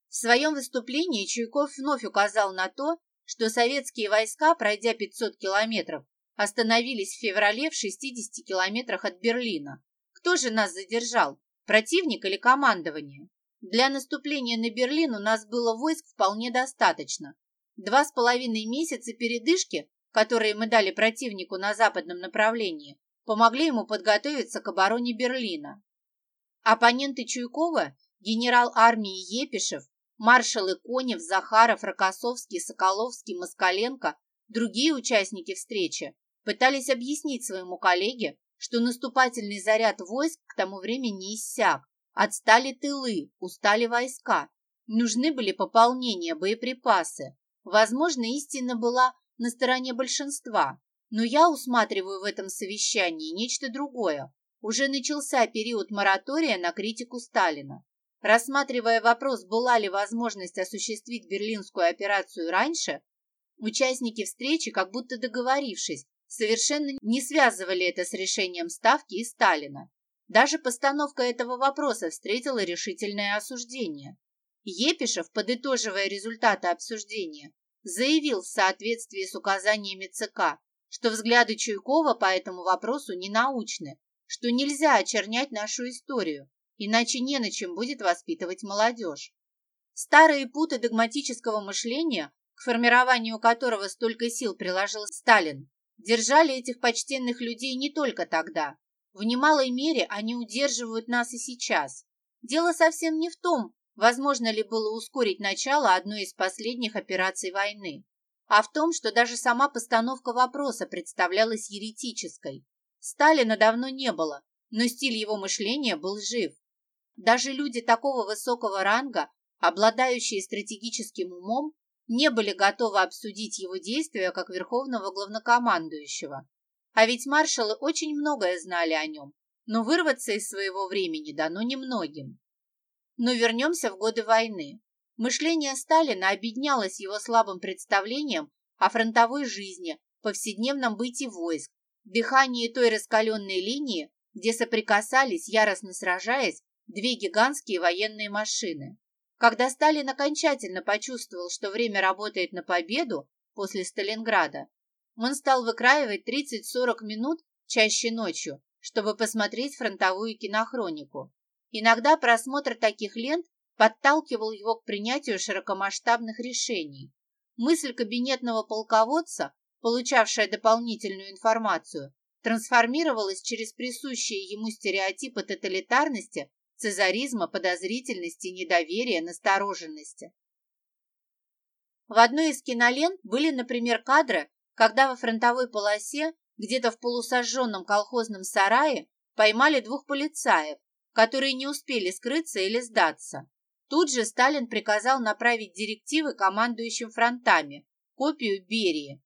В своем выступлении Чуйков вновь указал на то, что советские войска, пройдя 500 километров, остановились в феврале в 60 километрах от Берлина. Кто же нас задержал? Противник или командование? Для наступления на Берлин у нас было войск вполне достаточно, Два с половиной месяца передышки, которые мы дали противнику на западном направлении, помогли ему подготовиться к обороне Берлина. Оппоненты Чуйкова, генерал армии Епишев, маршалы Конев, Захаров, Рокоссовский, Соколовский, Москаленко, другие участники встречи пытались объяснить своему коллеге, что наступательный заряд войск к тому времени иссяк, отстали тылы, устали войска, нужны были пополнения, боеприпасы, Возможно, истина была на стороне большинства, но я усматриваю в этом совещании нечто другое. Уже начался период моратория на критику Сталина. Рассматривая вопрос, была ли возможность осуществить берлинскую операцию раньше, участники встречи, как будто договорившись, совершенно не связывали это с решением Ставки и Сталина. Даже постановка этого вопроса встретила решительное осуждение. Епишев, подытоживая результаты обсуждения, заявил в соответствии с указаниями ЦК, что взгляды Чуйкова по этому вопросу не научны, что нельзя очернять нашу историю, иначе не на чем будет воспитывать молодежь. Старые путы догматического мышления, к формированию которого столько сил приложил Сталин, держали этих почтенных людей не только тогда. В немалой мере они удерживают нас и сейчас. Дело совсем не в том, возможно ли было ускорить начало одной из последних операций войны, а в том, что даже сама постановка вопроса представлялась еретической. Сталина давно не было, но стиль его мышления был жив. Даже люди такого высокого ранга, обладающие стратегическим умом, не были готовы обсудить его действия как верховного главнокомандующего. А ведь маршалы очень многое знали о нем, но вырваться из своего времени дано немногим. Но вернемся в годы войны. Мышление Сталина объединялось его слабым представлением о фронтовой жизни, повседневном быте войск, дыхании той раскаленной линии, где соприкасались, яростно сражаясь, две гигантские военные машины. Когда Сталин окончательно почувствовал, что время работает на победу после Сталинграда, он стал выкраивать 30-40 минут чаще ночью, чтобы посмотреть фронтовую кинохронику. Иногда просмотр таких лент подталкивал его к принятию широкомасштабных решений. Мысль кабинетного полководца получавшая дополнительную информацию, трансформировалась через присущие ему стереотипы тоталитарности, цезаризма, подозрительности, недоверия, настороженности. В одной из кинолент были, например, кадры, когда во фронтовой полосе, где-то в полусожженном колхозном сарае, поймали двух полицаев, которые не успели скрыться или сдаться. Тут же Сталин приказал направить директивы командующим фронтами, копию Берии,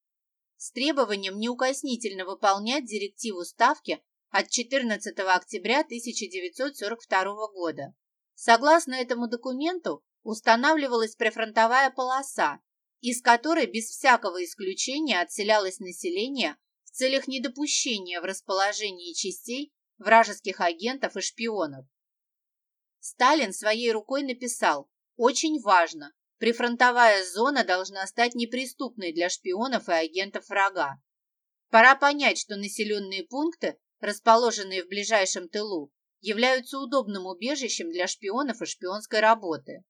с требованием неукоснительно выполнять директиву Ставки от 14 октября 1942 года. Согласно этому документу устанавливалась прифронтовая полоса, из которой без всякого исключения отселялось население в целях недопущения в расположении частей вражеских агентов и шпионов. Сталин своей рукой написал «Очень важно, прифронтовая зона должна стать неприступной для шпионов и агентов врага. Пора понять, что населенные пункты, расположенные в ближайшем тылу, являются удобным убежищем для шпионов и шпионской работы.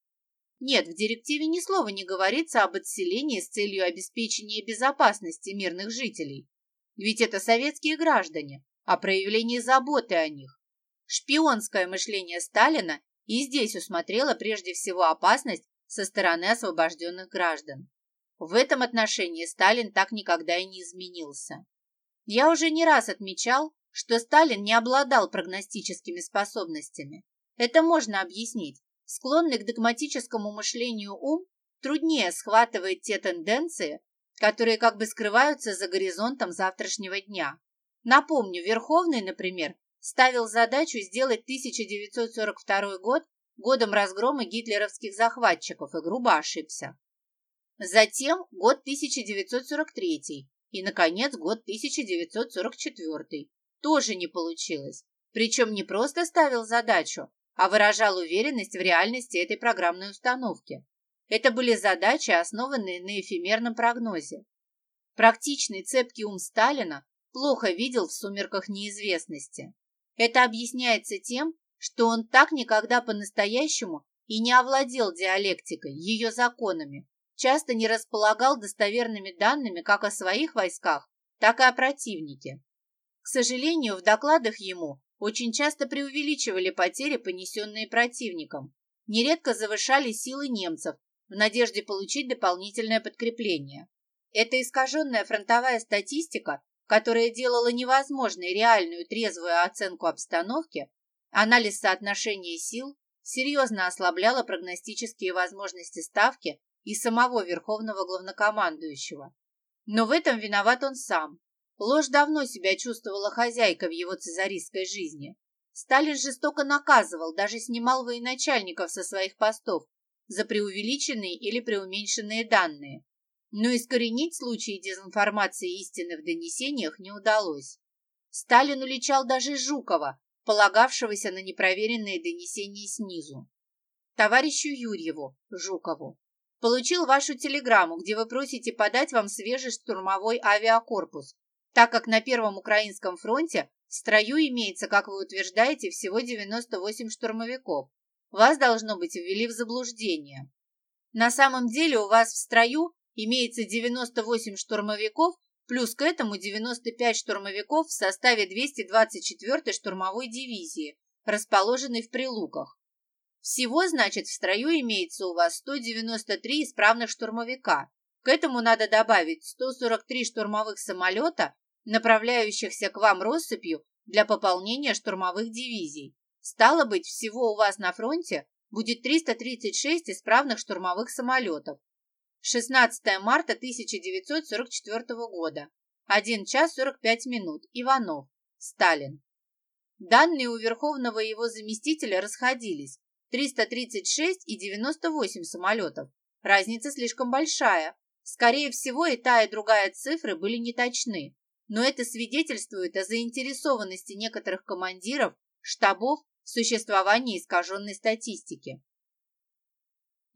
Нет, в директиве ни слова не говорится об отселении с целью обеспечения безопасности мирных жителей. Ведь это советские граждане, о проявлении заботы о них. Шпионское мышление Сталина и здесь усмотрело прежде всего опасность со стороны освобожденных граждан. В этом отношении Сталин так никогда и не изменился. Я уже не раз отмечал, что Сталин не обладал прогностическими способностями. Это можно объяснить. Склонный к догматическому мышлению ум труднее схватывает те тенденции, которые как бы скрываются за горизонтом завтрашнего дня. Напомню, Верховный, например, ставил задачу сделать 1942 год годом разгрома гитлеровских захватчиков и грубо ошибся. Затем год 1943 и, наконец, год 1944. Тоже не получилось. Причем не просто ставил задачу, а выражал уверенность в реальности этой программной установки. Это были задачи, основанные на эфемерном прогнозе. Практичный цепкий ум Сталина плохо видел в сумерках неизвестности. Это объясняется тем, что он так никогда по-настоящему и не овладел диалектикой, ее законами, часто не располагал достоверными данными как о своих войсках, так и о противнике. К сожалению, в докладах ему очень часто преувеличивали потери, понесенные противником, нередко завышали силы немцев в надежде получить дополнительное подкрепление. Эта искаженная фронтовая статистика, которая делала невозможной реальную трезвую оценку обстановки, анализ соотношения сил, серьезно ослабляла прогностические возможности Ставки и самого Верховного Главнокомандующего. Но в этом виноват он сам. Ложь давно себя чувствовала хозяйкой в его цезаристской жизни. Сталин жестоко наказывал, даже снимал военачальников со своих постов за преувеличенные или преуменьшенные данные. Но искоренить случаи дезинформации истины в донесениях не удалось. Сталин уличал даже Жукова, полагавшегося на непроверенные донесения снизу. Товарищу Юрьеву, Жукову, получил вашу телеграмму, где вы просите подать вам свежий штурмовой авиакорпус, так как на Первом Украинском фронте в строю имеется, как вы утверждаете, всего 98 штурмовиков. Вас, должно быть, ввели в заблуждение. На самом деле у вас в строю имеется 98 штурмовиков, плюс к этому 95 штурмовиков в составе 224-й штурмовой дивизии, расположенной в Прилуках. Всего, значит, в строю имеется у вас 193 исправных штурмовика. К этому надо добавить 143 штурмовых самолета направляющихся к вам россыпью для пополнения штурмовых дивизий. Стало быть, всего у вас на фронте будет 336 исправных штурмовых самолетов. 16 марта 1944 года. 1 час 45 минут. Иванов. Сталин. Данные у Верховного и его заместителя расходились. 336 и 98 самолетов. Разница слишком большая. Скорее всего, и та, и другая цифры были неточны но это свидетельствует о заинтересованности некоторых командиров, штабов в существовании искаженной статистики.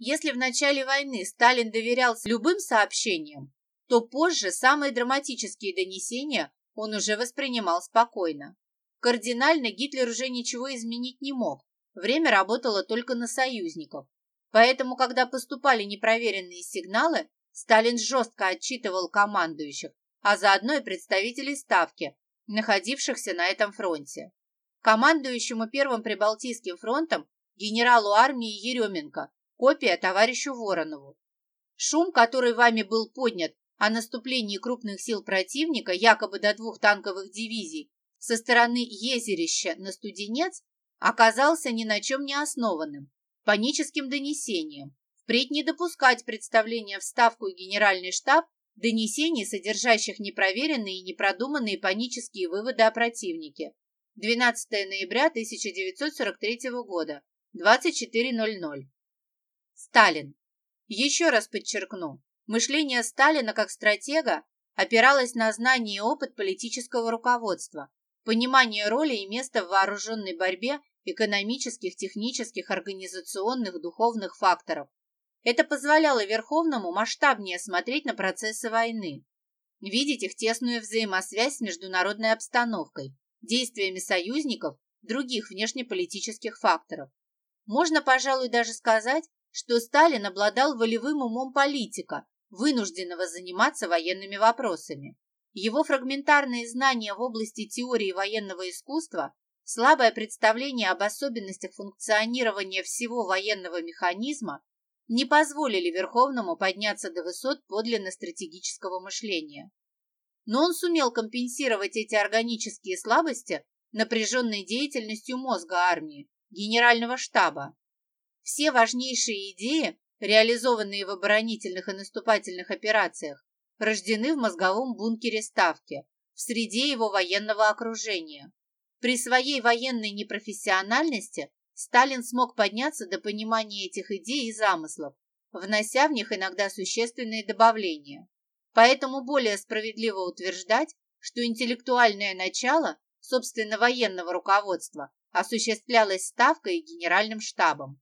Если в начале войны Сталин доверялся любым сообщениям, то позже самые драматические донесения он уже воспринимал спокойно. Кардинально Гитлер уже ничего изменить не мог, время работало только на союзников. Поэтому, когда поступали непроверенные сигналы, Сталин жестко отчитывал командующих, а заодно и представителей Ставки, находившихся на этом фронте. Командующему Первым Прибалтийским фронтом генералу армии Еременко, копия товарищу Воронову. Шум, который вами был поднят о наступлении крупных сил противника, якобы до двух танковых дивизий, со стороны Езерища на Студенец, оказался ни на чем не основанным, паническим донесением. Впредь не допускать представления в Ставку и Генеральный штаб донесений, содержащих непроверенные и непродуманные панические выводы о противнике. 12 ноября 1943 года, 24.00. Сталин. Еще раз подчеркну, мышление Сталина как стратега опиралось на знание и опыт политического руководства, понимание роли и места в вооруженной борьбе экономических, технических, организационных, духовных факторов. Это позволяло Верховному масштабнее смотреть на процессы войны, видеть их тесную взаимосвязь с международной обстановкой, действиями союзников, других внешнеполитических факторов. Можно, пожалуй, даже сказать, что Сталин обладал волевым умом политика, вынужденного заниматься военными вопросами. Его фрагментарные знания в области теории военного искусства, слабое представление об особенностях функционирования всего военного механизма не позволили Верховному подняться до высот подлинно стратегического мышления. Но он сумел компенсировать эти органические слабости напряженной деятельностью мозга армии, генерального штаба. Все важнейшие идеи, реализованные в оборонительных и наступательных операциях, рождены в мозговом бункере Ставки, в среде его военного окружения. При своей военной непрофессиональности Сталин смог подняться до понимания этих идей и замыслов, внося в них иногда существенные добавления. Поэтому более справедливо утверждать, что интеллектуальное начало, собственно военного руководства, осуществлялось Ставкой и Генеральным штабом.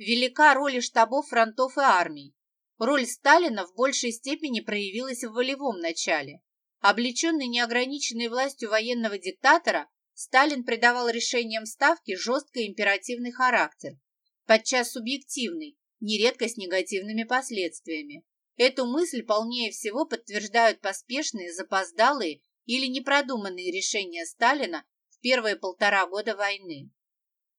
Велика роль штабов фронтов и армий. Роль Сталина в большей степени проявилась в волевом начале. Облеченный неограниченной властью военного диктатора, Сталин придавал решениям Ставки жесткий императивный характер, подчас субъективный, нередко с негативными последствиями. Эту мысль полнее всего подтверждают поспешные, запоздалые или непродуманные решения Сталина в первые полтора года войны.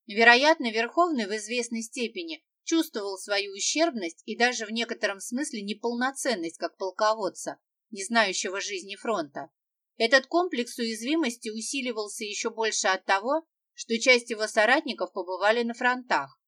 Вероятно, Верховный в известной степени чувствовал свою ущербность и даже в некотором смысле неполноценность как полководца, не знающего жизни фронта. Этот комплекс уязвимости усиливался еще больше от того, что часть его соратников побывали на фронтах.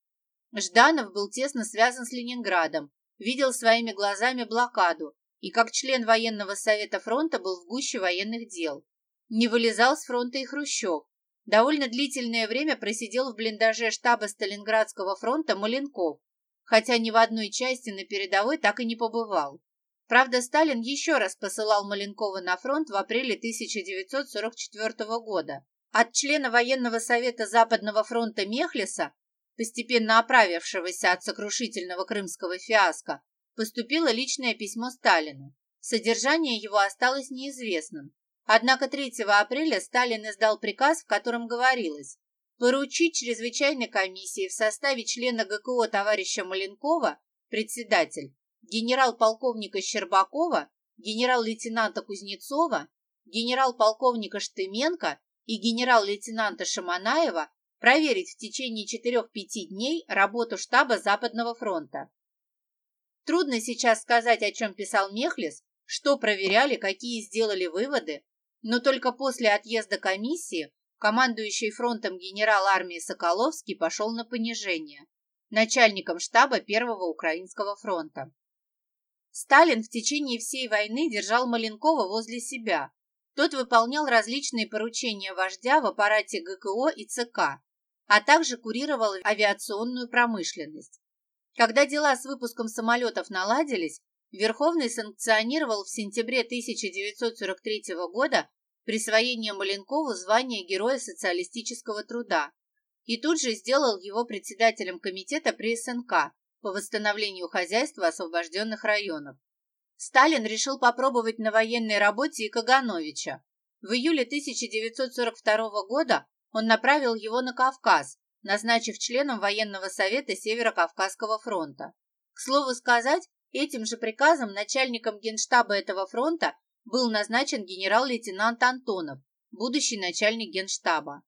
Жданов был тесно связан с Ленинградом, видел своими глазами блокаду и как член военного совета фронта был в гуще военных дел. Не вылезал с фронта и Хрущев, Довольно длительное время просидел в блиндаже штаба Сталинградского фронта Маленков, хотя ни в одной части на передовой так и не побывал. Правда, Сталин еще раз посылал Маленкова на фронт в апреле 1944 года. От члена военного совета Западного фронта Мехлиса, постепенно оправившегося от сокрушительного крымского фиаско, поступило личное письмо Сталину. Содержание его осталось неизвестным. Однако 3 апреля Сталин издал приказ, в котором говорилось поручить чрезвычайной комиссии в составе члена ГКО товарища Маленкова, председатель, генерал-полковника Щербакова, генерал-лейтенанта Кузнецова, генерал-полковника Штыменко и генерал-лейтенанта Шаманаева проверить в течение 4-5 дней работу штаба Западного фронта. Трудно сейчас сказать, о чем писал Мехлис, что проверяли, какие сделали выводы, но только после отъезда комиссии командующий фронтом генерал армии Соколовский пошел на понижение начальником штаба Первого Украинского фронта. Сталин в течение всей войны держал Маленкова возле себя. Тот выполнял различные поручения вождя в аппарате ГКО и ЦК, а также курировал авиационную промышленность. Когда дела с выпуском самолетов наладились, Верховный санкционировал в сентябре 1943 года присвоение Маленкову звания Героя социалистического труда и тут же сделал его председателем комитета при СНК по восстановлению хозяйства освобожденных районов. Сталин решил попробовать на военной работе и Кагановича. В июле 1942 года он направил его на Кавказ, назначив членом военного совета Северо-Кавказского фронта. К слову сказать, Этим же приказом начальником генштаба этого фронта был назначен генерал-лейтенант Антонов, будущий начальник генштаба.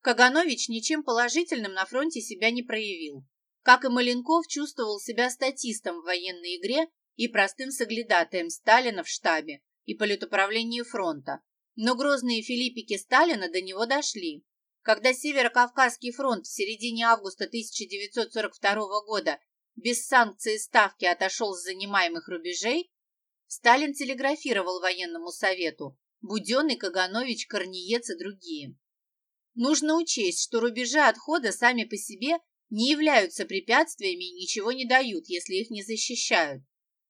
Каганович ничем положительным на фронте себя не проявил. Как и Маленков, чувствовал себя статистом в военной игре и простым соглядатаем Сталина в штабе и политуправлении фронта. Но грозные филиппики Сталина до него дошли. Когда Северо-Кавказский фронт в середине августа 1942 года без санкции ставки отошел с занимаемых рубежей, Сталин телеграфировал военному совету Буденный, Каганович, Корниец и другие. Нужно учесть, что рубежи отхода сами по себе не являются препятствиями и ничего не дают, если их не защищают.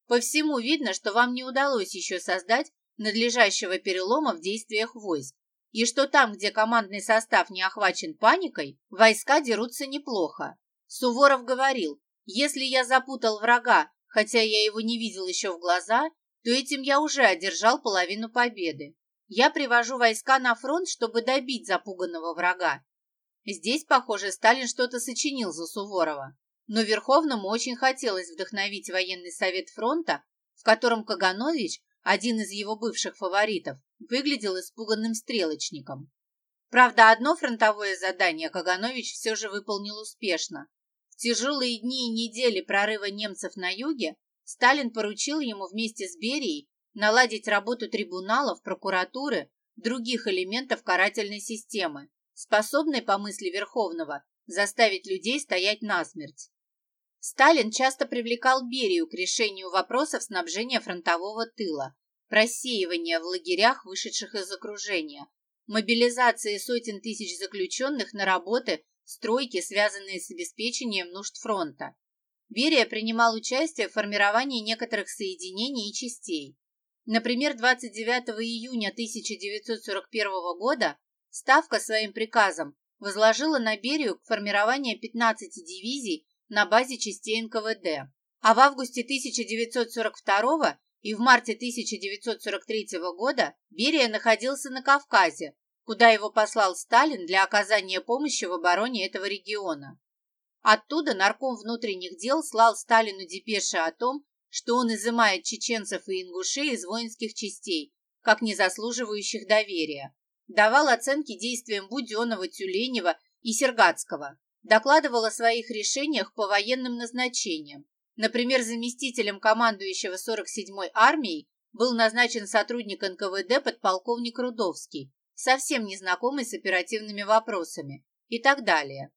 По всему видно, что вам не удалось еще создать надлежащего перелома в действиях войск, и что там, где командный состав не охвачен паникой, войска дерутся неплохо. Суворов говорил, если я запутал врага, хотя я его не видел еще в глаза, то этим я уже одержал половину победы. Я привожу войска на фронт, чтобы добить запуганного врага. Здесь, похоже, Сталин что-то сочинил за Суворова. Но Верховному очень хотелось вдохновить военный совет фронта, в котором Каганович, один из его бывших фаворитов, выглядел испуганным стрелочником. Правда, одно фронтовое задание Каганович все же выполнил успешно. Тяжелые дни и недели прорыва немцев на юге Сталин поручил ему вместе с Берией наладить работу трибуналов, прокуратуры, других элементов карательной системы, способной, по мысли Верховного, заставить людей стоять насмерть. Сталин часто привлекал Берию к решению вопросов снабжения фронтового тыла, просеивания в лагерях, вышедших из окружения, мобилизации сотен тысяч заключенных на работы стройки, связанные с обеспечением нужд фронта. Берия принимал участие в формировании некоторых соединений и частей. Например, 29 июня 1941 года Ставка своим приказом возложила на Берию формирование 15 дивизий на базе частей НКВД. А в августе 1942 и в марте 1943 года Берия находился на Кавказе, куда его послал Сталин для оказания помощи в обороне этого региона. Оттуда нарком внутренних дел слал Сталину депеши о том, что он изымает чеченцев и ингушей из воинских частей, как незаслуживающих доверия. Давал оценки действиям Буденова, Тюленева и Сергацкого. Докладывал о своих решениях по военным назначениям. Например, заместителем командующего 47-й армией был назначен сотрудник НКВД подполковник Рудовский, совсем не знакомый с оперативными вопросами, и так далее.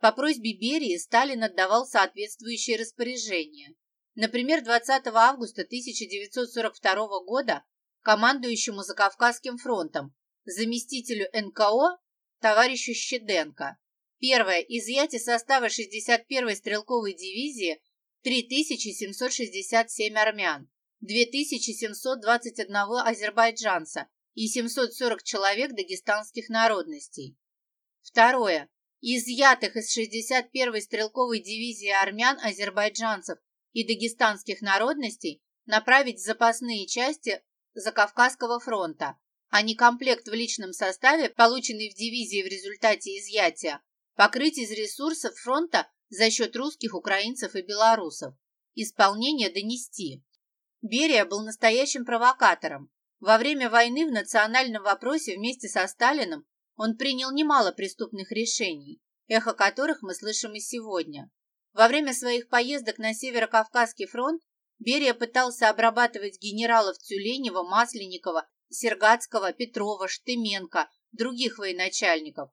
По просьбе Берии Сталин отдавал соответствующие распоряжения. Например, 20 августа 1942 года командующему Закавказским фронтом, заместителю НКО товарищу Щеденко. Первое. Изъятие состава 61-й стрелковой дивизии 3767 армян, 2721 азербайджанца и 740 человек дагестанских народностей. Второе. Изъятых из 61-й стрелковой дивизии армян, азербайджанцев и дагестанских народностей направить запасные части Закавказского фронта, а не комплект в личном составе, полученный в дивизии в результате изъятия, покрыть из ресурсов фронта за счет русских, украинцев и белорусов. Исполнение донести. Берия был настоящим провокатором. Во время войны в национальном вопросе вместе со Сталиным он принял немало преступных решений, эхо которых мы слышим и сегодня. Во время своих поездок на Северо-Кавказский фронт Берия пытался обрабатывать генералов Тюленева, Масленникова, Сергацкого, Петрова, Штыменко, других военачальников.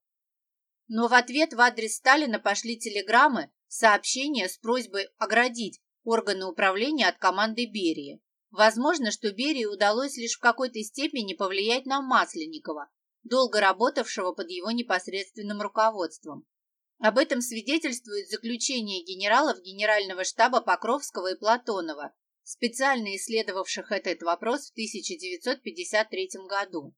Но в ответ в адрес Сталина пошли телеграммы, сообщения с просьбой оградить органы управления от команды Берии. Возможно, что Берии удалось лишь в какой-то степени повлиять на Масленникова, долго работавшего под его непосредственным руководством. Об этом свидетельствует заключение генералов Генерального штаба Покровского и Платонова, специально исследовавших этот вопрос в 1953 году.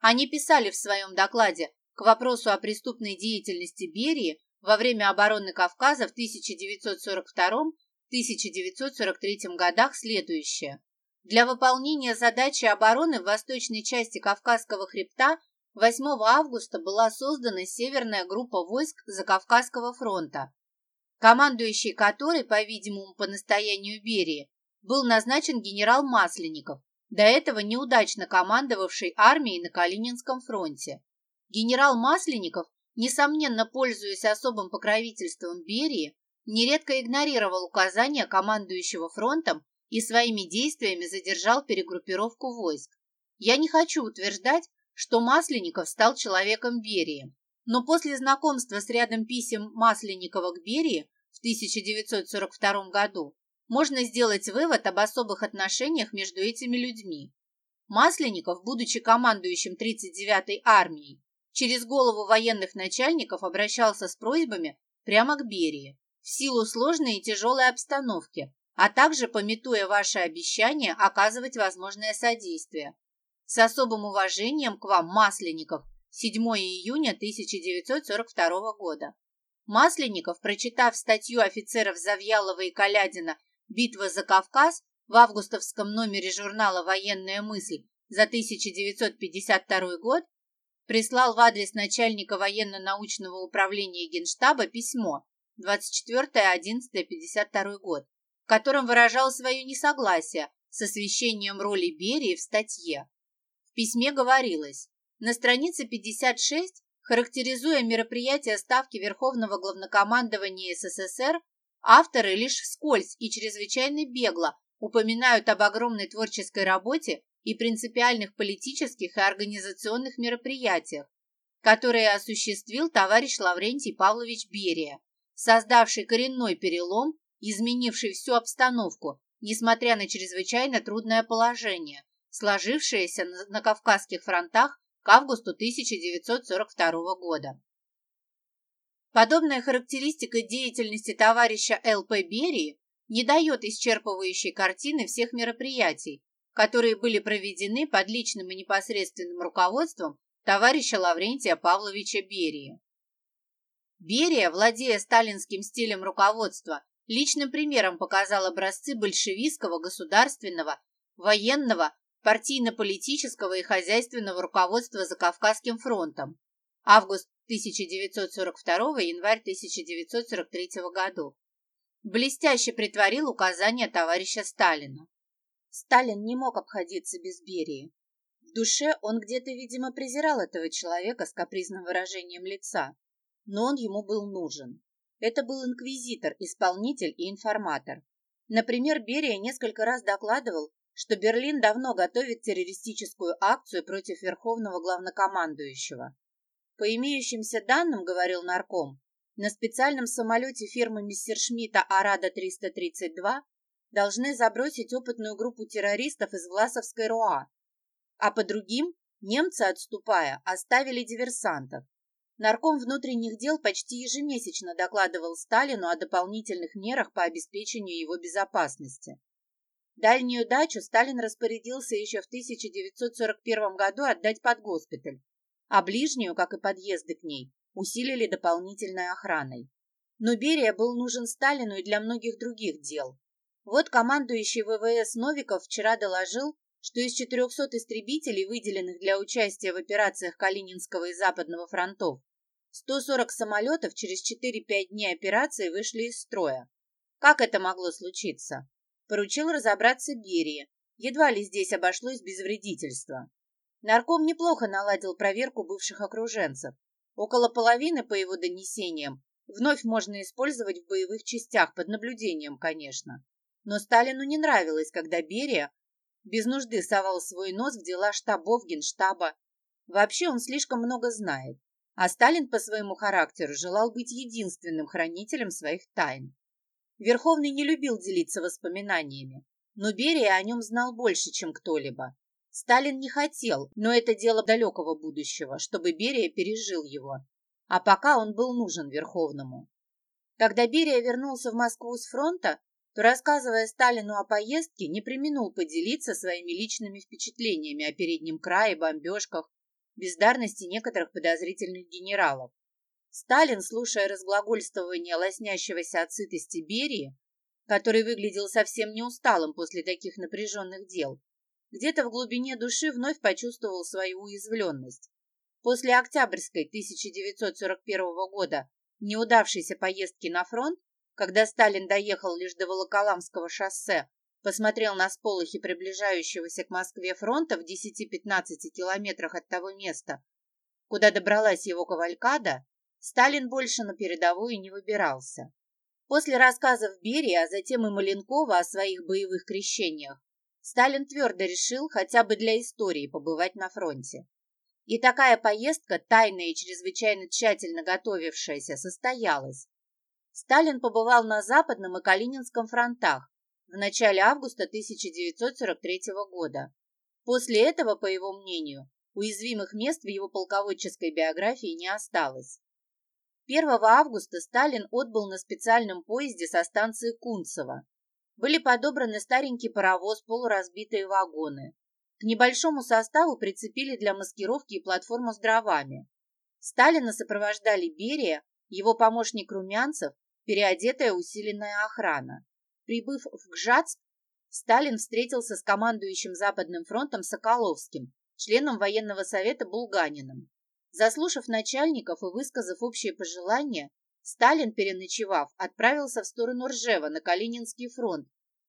Они писали в своем докладе к вопросу о преступной деятельности Берии во время обороны Кавказа в 1942-1943 годах следующее. Для выполнения задачи обороны в восточной части Кавказского хребта 8 августа была создана Северная группа войск Закавказского фронта, командующий которой, по-видимому, по настоянию Берии, был назначен генерал Масленников, до этого неудачно командовавший армией на Калининском фронте. Генерал Масленников, несомненно пользуясь особым покровительством Берии, нередко игнорировал указания командующего фронтом и своими действиями задержал перегруппировку войск. Я не хочу утверждать, что Масленников стал человеком Берии, но после знакомства с рядом писем Масленникова к Берии в 1942 году можно сделать вывод об особых отношениях между этими людьми. Масленников, будучи командующим 39-й армией, через голову военных начальников обращался с просьбами прямо к Берии в силу сложной и тяжелой обстановки, а также пометуя ваше обещание оказывать возможное содействие. С особым уважением к вам, Масленников, 7 июня 1942 года. Масленников, прочитав статью офицеров Завьялова и Калядина «Битва за Кавказ» в августовском номере журнала «Военная мысль» за 1952 год, прислал в адрес начальника военно-научного управления Генштаба письмо 24.11.52 год, в котором выражал свое несогласие с освещением роли Берии в статье. В письме говорилось, на странице 56, характеризуя мероприятие Ставки Верховного Главнокомандования СССР, Авторы лишь вскользь и чрезвычайно бегло упоминают об огромной творческой работе и принципиальных политических и организационных мероприятиях, которые осуществил товарищ Лаврентий Павлович Берия, создавший коренной перелом, изменивший всю обстановку, несмотря на чрезвычайно трудное положение, сложившееся на Кавказских фронтах к августу 1942 года. Подобная характеристика деятельности товарища Л.П. Берии не дает исчерпывающей картины всех мероприятий, которые были проведены под личным и непосредственным руководством товарища Лаврентия Павловича Берии. Берия, владея сталинским стилем руководства, личным примером показал образцы большевистского, государственного, военного, партийно-политического и хозяйственного руководства за Кавказским фронтом. Август 1942 январь 1943 году. Блестяще притворил указания товарища Сталина. Сталин не мог обходиться без Берии. В душе он где-то, видимо, презирал этого человека с капризным выражением лица, но он ему был нужен. Это был инквизитор, исполнитель и информатор. Например, Берия несколько раз докладывал, что Берлин давно готовит террористическую акцию против верховного главнокомандующего. По имеющимся данным, говорил нарком, на специальном самолете фирмы Мессершмитта «Арада-332» должны забросить опытную группу террористов из Власовской РОА, а по другим немцы, отступая, оставили диверсантов. Нарком внутренних дел почти ежемесячно докладывал Сталину о дополнительных мерах по обеспечению его безопасности. Дальнюю дачу Сталин распорядился еще в 1941 году отдать под госпиталь, а ближнюю, как и подъезды к ней, усилили дополнительной охраной. Но Берия был нужен Сталину и для многих других дел. Вот командующий ВВС Новиков вчера доложил, что из 400 истребителей, выделенных для участия в операциях Калининского и Западного фронтов, 140 самолетов через 4-5 дней операции вышли из строя. Как это могло случиться? Поручил разобраться Берии. Едва ли здесь обошлось без вредительства. Нарком неплохо наладил проверку бывших окруженцев. Около половины, по его донесениям, вновь можно использовать в боевых частях, под наблюдением, конечно. Но Сталину не нравилось, когда Берия без нужды совал свой нос в дела штабов Генштаба. Вообще он слишком много знает. А Сталин по своему характеру желал быть единственным хранителем своих тайн. Верховный не любил делиться воспоминаниями, но Берия о нем знал больше, чем кто-либо. Сталин не хотел, но это дело далекого будущего, чтобы Берия пережил его. А пока он был нужен Верховному. Когда Берия вернулся в Москву с фронта, то, рассказывая Сталину о поездке, не применул поделиться своими личными впечатлениями о переднем крае, бомбежках, бездарности некоторых подозрительных генералов. Сталин, слушая разглагольствование лоснящегося от сытости Берии, который выглядел совсем не усталым после таких напряженных дел, где-то в глубине души вновь почувствовал свою уязвленность. После Октябрьской 1941 года неудавшейся поездки на фронт, когда Сталин доехал лишь до Волоколамского шоссе, посмотрел на сполохи приближающегося к Москве фронта в 10-15 километрах от того места, куда добралась его кавалькада, Сталин больше на передовую не выбирался. После рассказов Берии, а затем и Маленкова о своих боевых крещениях, Сталин твердо решил хотя бы для истории побывать на фронте. И такая поездка, тайная и чрезвычайно тщательно готовившаяся, состоялась. Сталин побывал на Западном и Калининском фронтах в начале августа 1943 года. После этого, по его мнению, уязвимых мест в его полководческой биографии не осталось. 1 августа Сталин отбыл на специальном поезде со станции Кунцево. Были подобраны старенький паровоз, полуразбитые вагоны. К небольшому составу прицепили для маскировки и платформу с дровами. Сталина сопровождали Берия, его помощник Румянцев, переодетая усиленная охрана. Прибыв в Гжатск, Сталин встретился с командующим Западным фронтом Соколовским, членом военного совета Булганиным. Заслушав начальников и высказав общие пожелания, Сталин, переночевав, отправился в сторону Ржева на Калининский фронт,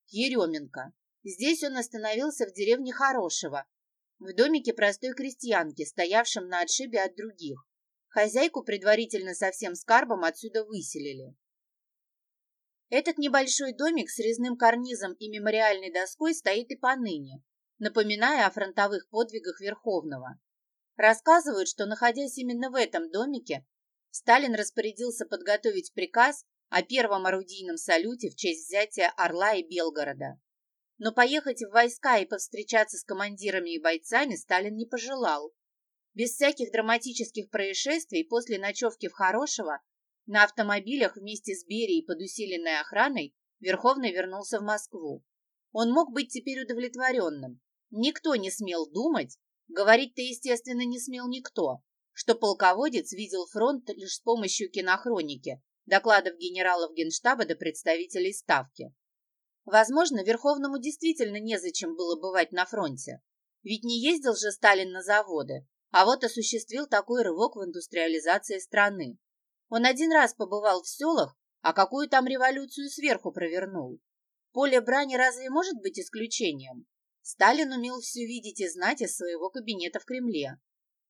к Еременко. Здесь он остановился в деревне Хорошево, в домике простой крестьянки, стоявшем на отшибе от других. Хозяйку предварительно со всем скарбом отсюда выселили. Этот небольшой домик с резным карнизом и мемориальной доской стоит и поныне, напоминая о фронтовых подвигах Верховного. Рассказывают, что, находясь именно в этом домике, Сталин распорядился подготовить приказ о первом орудийном салюте в честь взятия Орла и Белгорода. Но поехать в войска и повстречаться с командирами и бойцами Сталин не пожелал. Без всяких драматических происшествий после ночевки в Хорошево на автомобилях вместе с Берией под усиленной охраной Верховный вернулся в Москву. Он мог быть теперь удовлетворенным. Никто не смел думать, Говорить-то, естественно, не смел никто, что полководец видел фронт лишь с помощью кинохроники, докладов генералов генштаба до представителей Ставки. Возможно, Верховному действительно незачем было бывать на фронте. Ведь не ездил же Сталин на заводы, а вот осуществил такой рывок в индустриализации страны. Он один раз побывал в селах, а какую там революцию сверху провернул. Поле брани разве может быть исключением? Сталин умел все видеть и знать из своего кабинета в Кремле.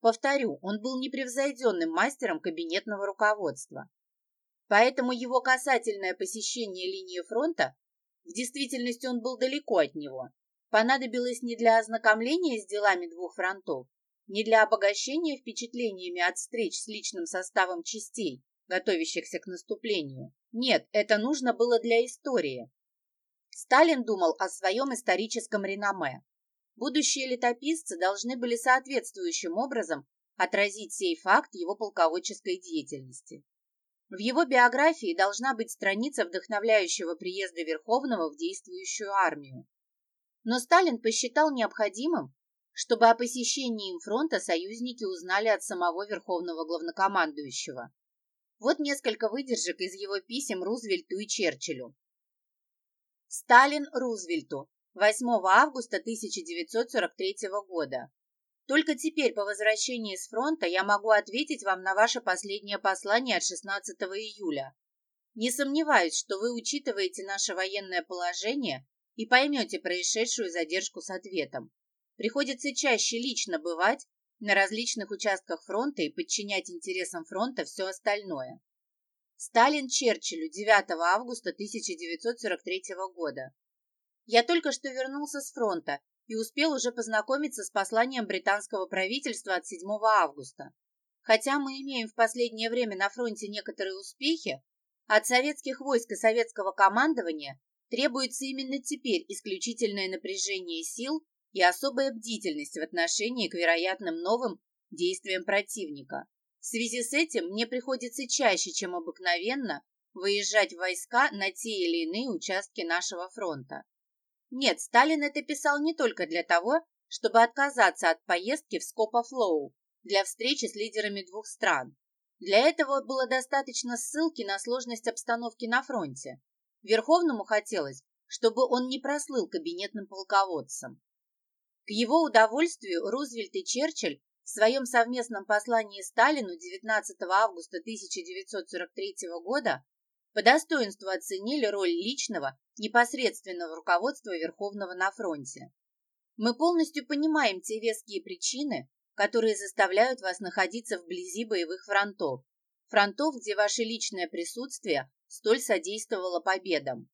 Повторю, он был непревзойденным мастером кабинетного руководства. Поэтому его касательное посещение линии фронта, в действительности он был далеко от него, понадобилось не для ознакомления с делами двух фронтов, не для обогащения впечатлениями от встреч с личным составом частей, готовящихся к наступлению. Нет, это нужно было для истории, Сталин думал о своем историческом реноме. Будущие летописцы должны были соответствующим образом отразить сей факт его полководческой деятельности. В его биографии должна быть страница вдохновляющего приезда Верховного в действующую армию. Но Сталин посчитал необходимым, чтобы о посещении им фронта союзники узнали от самого Верховного главнокомандующего. Вот несколько выдержек из его писем Рузвельту и Черчиллю. Сталин Рузвельту 8 августа 1943 года. Только теперь, по возвращении с фронта, я могу ответить вам на ваше последнее послание от 16 июля. Не сомневаюсь, что вы учитываете наше военное положение и поймете происшедшую задержку с ответом. Приходится чаще лично бывать на различных участках фронта и подчинять интересам фронта все остальное. Сталин Черчиллю 9 августа 1943 года. Я только что вернулся с фронта и успел уже познакомиться с посланием британского правительства от 7 августа. Хотя мы имеем в последнее время на фронте некоторые успехи, от советских войск и советского командования требуется именно теперь исключительное напряжение сил и особая бдительность в отношении к вероятным новым действиям противника. В связи с этим мне приходится чаще, чем обыкновенно, выезжать в войска на те или иные участки нашего фронта. Нет, Сталин это писал не только для того, чтобы отказаться от поездки в Скопа-Флоу для встречи с лидерами двух стран. Для этого было достаточно ссылки на сложность обстановки на фронте. Верховному хотелось, чтобы он не прослыл кабинетным полководцем. К его удовольствию Рузвельт и Черчилль в своем совместном послании Сталину 19 августа 1943 года по достоинству оценили роль личного, непосредственного руководства Верховного на фронте. Мы полностью понимаем те веские причины, которые заставляют вас находиться вблизи боевых фронтов, фронтов, где ваше личное присутствие столь содействовало победам.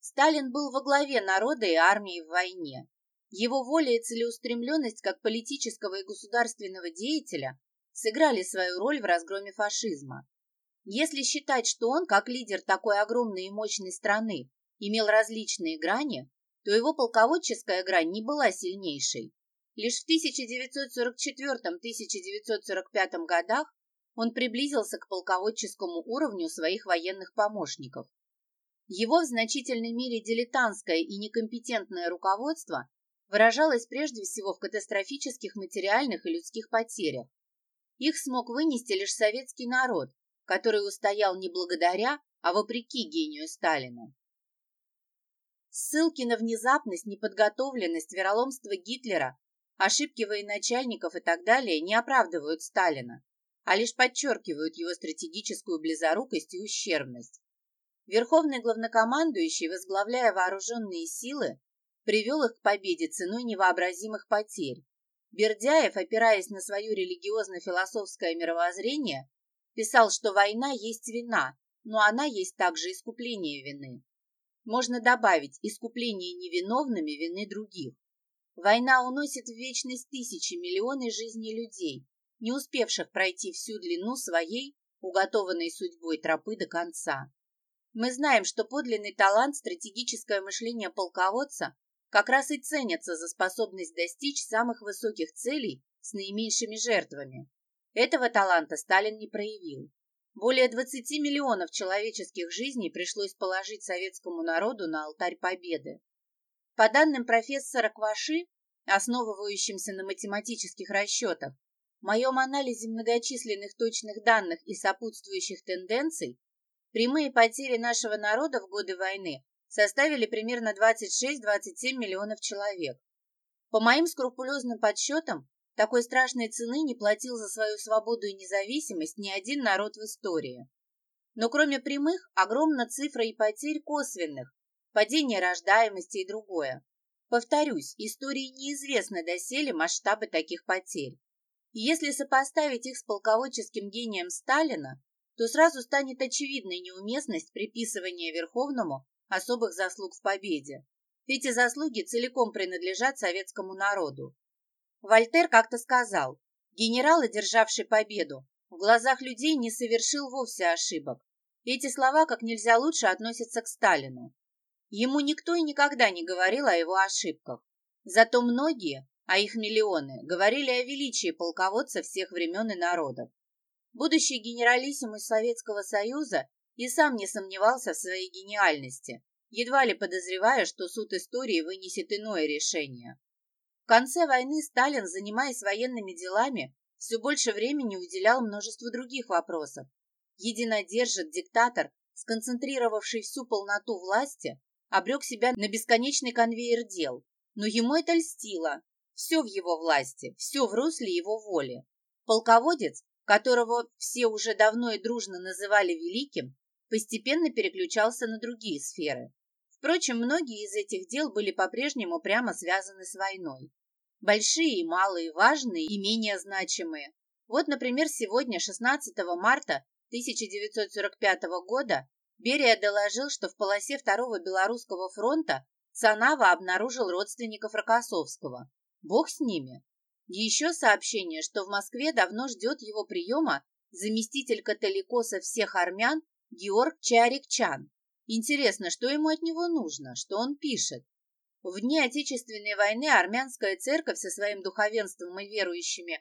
Сталин был во главе народа и армии в войне. Его воля и целеустремленность как политического и государственного деятеля сыграли свою роль в разгроме фашизма. Если считать, что он, как лидер такой огромной и мощной страны, имел различные грани, то его полководческая грань не была сильнейшей. Лишь в 1944-1945 годах он приблизился к полководческому уровню своих военных помощников. Его в значительной мере дилетантское и некомпетентное руководство выражалось прежде всего в катастрофических материальных и людских потерях. Их смог вынести лишь советский народ, который устоял не благодаря, а вопреки гению Сталина. Ссылки на внезапность, неподготовленность, вероломство Гитлера, ошибки военачальников и так далее не оправдывают Сталина, а лишь подчеркивают его стратегическую близорукость и ущербность. Верховный главнокомандующий, возглавляя вооруженные силы, привел их к победе ценой невообразимых потерь. Бердяев, опираясь на свое религиозно-философское мировоззрение, писал, что война есть вина, но она есть также искупление вины. Можно добавить искупление невиновными вины других. Война уносит в вечность тысячи, миллионы жизней людей, не успевших пройти всю длину своей, уготованной судьбой тропы до конца. Мы знаем, что подлинный талант, стратегическое мышление полководца как раз и ценятся за способность достичь самых высоких целей с наименьшими жертвами. Этого таланта Сталин не проявил. Более 20 миллионов человеческих жизней пришлось положить советскому народу на алтарь победы. По данным профессора Кваши, основывающимся на математических расчетах, в моем анализе многочисленных точных данных и сопутствующих тенденций, прямые потери нашего народа в годы войны составили примерно 26-27 миллионов человек. По моим скрупулезным подсчетам, такой страшной цены не платил за свою свободу и независимость ни один народ в истории. Но кроме прямых, огромна цифра и потерь косвенных, падение рождаемости и другое. Повторюсь, истории неизвестны доселе масштабы таких потерь. И если сопоставить их с полководческим гением Сталина, то сразу станет очевидной неуместность приписывания Верховному особых заслуг в победе. Эти заслуги целиком принадлежат советскому народу. Вольтер как-то сказал, генерал, одержавший победу, в глазах людей не совершил вовсе ошибок. Эти слова как нельзя лучше относятся к Сталину. Ему никто и никогда не говорил о его ошибках. Зато многие, а их миллионы, говорили о величии полководца всех времен и народов. Будущий генералиссимус Советского Союза и сам не сомневался в своей гениальности, едва ли подозревая, что суд истории вынесет иное решение. В конце войны Сталин, занимаясь военными делами, все больше времени уделял множеству других вопросов. Единодержит диктатор, сконцентрировавший всю полноту власти, обрек себя на бесконечный конвейер дел. Но ему это льстило. Все в его власти, все в русле его воли. Полководец, которого все уже давно и дружно называли великим, постепенно переключался на другие сферы. Впрочем, многие из этих дел были по-прежнему прямо связаны с войной. Большие и малые, важные и менее значимые. Вот, например, сегодня, 16 марта 1945 года, Берия доложил, что в полосе Второго Белорусского фронта Цанава обнаружил родственников Рокоссовского. Бог с ними. Еще сообщение, что в Москве давно ждет его приема заместитель католикоса всех армян Георг Чарикчан. Интересно, что ему от него нужно, что он пишет. В дни Отечественной войны армянская церковь со своим духовенством и верующими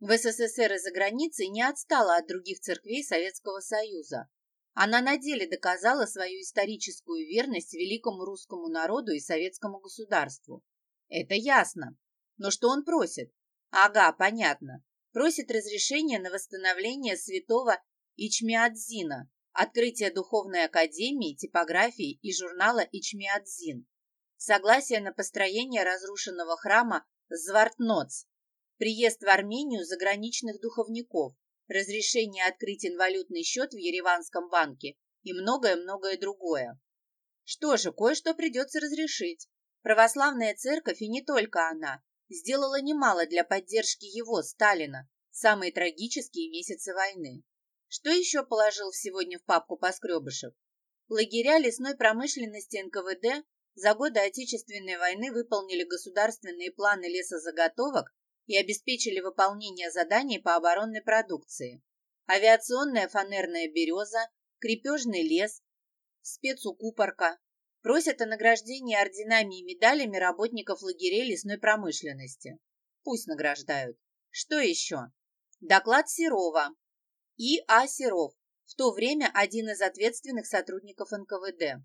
в СССР и за границей не отстала от других церквей Советского Союза. Она на деле доказала свою историческую верность великому русскому народу и советскому государству. Это ясно. Но что он просит? Ага, понятно. Просит разрешения на восстановление святого Ичмиадзина, открытие Духовной Академии, типографии и журнала Ичмиадзин, согласие на построение разрушенного храма Звартноц, приезд в Армению заграничных духовников, разрешение открыть инвалютный счет в Ереванском банке и многое-многое другое. Что же, кое-что придется разрешить. Православная церковь, и не только она, сделала немало для поддержки его, Сталина, самые трагические месяцы войны. Что еще положил сегодня в папку Поскребышев? Лагеря лесной промышленности НКВД за годы Отечественной войны выполнили государственные планы лесозаготовок и обеспечили выполнение заданий по оборонной продукции. Авиационная фанерная береза, крепежный лес, спецукупорка. Просят о награждении орденами и медалями работников лагерей лесной промышленности. Пусть награждают. Что еще? Доклад Серова. И. А. Серов, в то время один из ответственных сотрудников НКВД.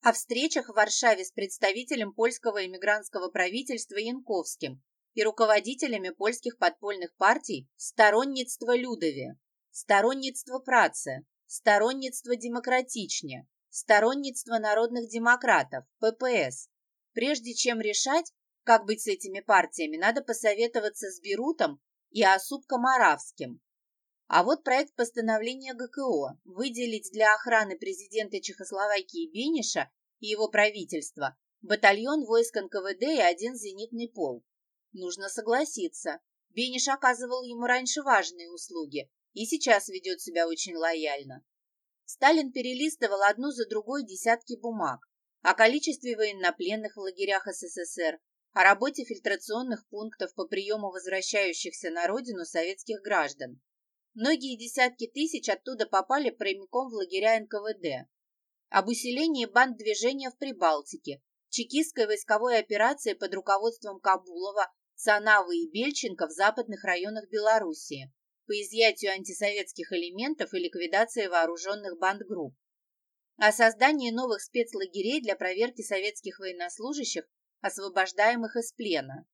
О встречах в Варшаве с представителем польского эмигрантского правительства Янковским и руководителями польских подпольных партий сторонництво Людове, сторонництво праце, сторонництво демократичне, сторонництво народных демократов, ППС. Прежде чем решать, как быть с этими партиями, надо посоветоваться с Берутом и Осупко Моравским. А вот проект постановления ГКО выделить для охраны президента Чехословакии Бениша и его правительства батальон войск НКВД и один зенитный полк. Нужно согласиться. Бениш оказывал ему раньше важные услуги и сейчас ведет себя очень лояльно. Сталин перелистывал одну за другой десятки бумаг о количестве военнопленных в лагерях СССР, о работе фильтрационных пунктов по приему возвращающихся на родину советских граждан. Многие десятки тысяч оттуда попали прямиком в лагеря НКВД. Об усилении банд движения в Прибалтике, чекистской войсковой операции под руководством Кабулова Санавы и Бельченко в западных районах Белоруссии по изъятию антисоветских элементов и ликвидации вооруженных бандгрупп. О создании новых спецлагерей для проверки советских военнослужащих, освобождаемых из плена.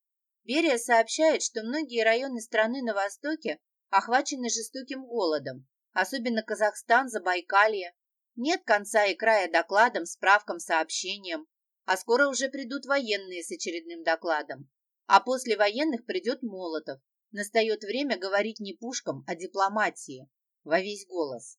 Берия сообщает, что многие районы страны на востоке охвачены жестоким голодом, особенно Казахстан, Забайкалье. Нет конца и края докладам, справкам, сообщениям, а скоро уже придут военные с очередным докладом. А после военных придет Молотов. Настает время говорить не пушкам, а дипломатии. Во весь голос.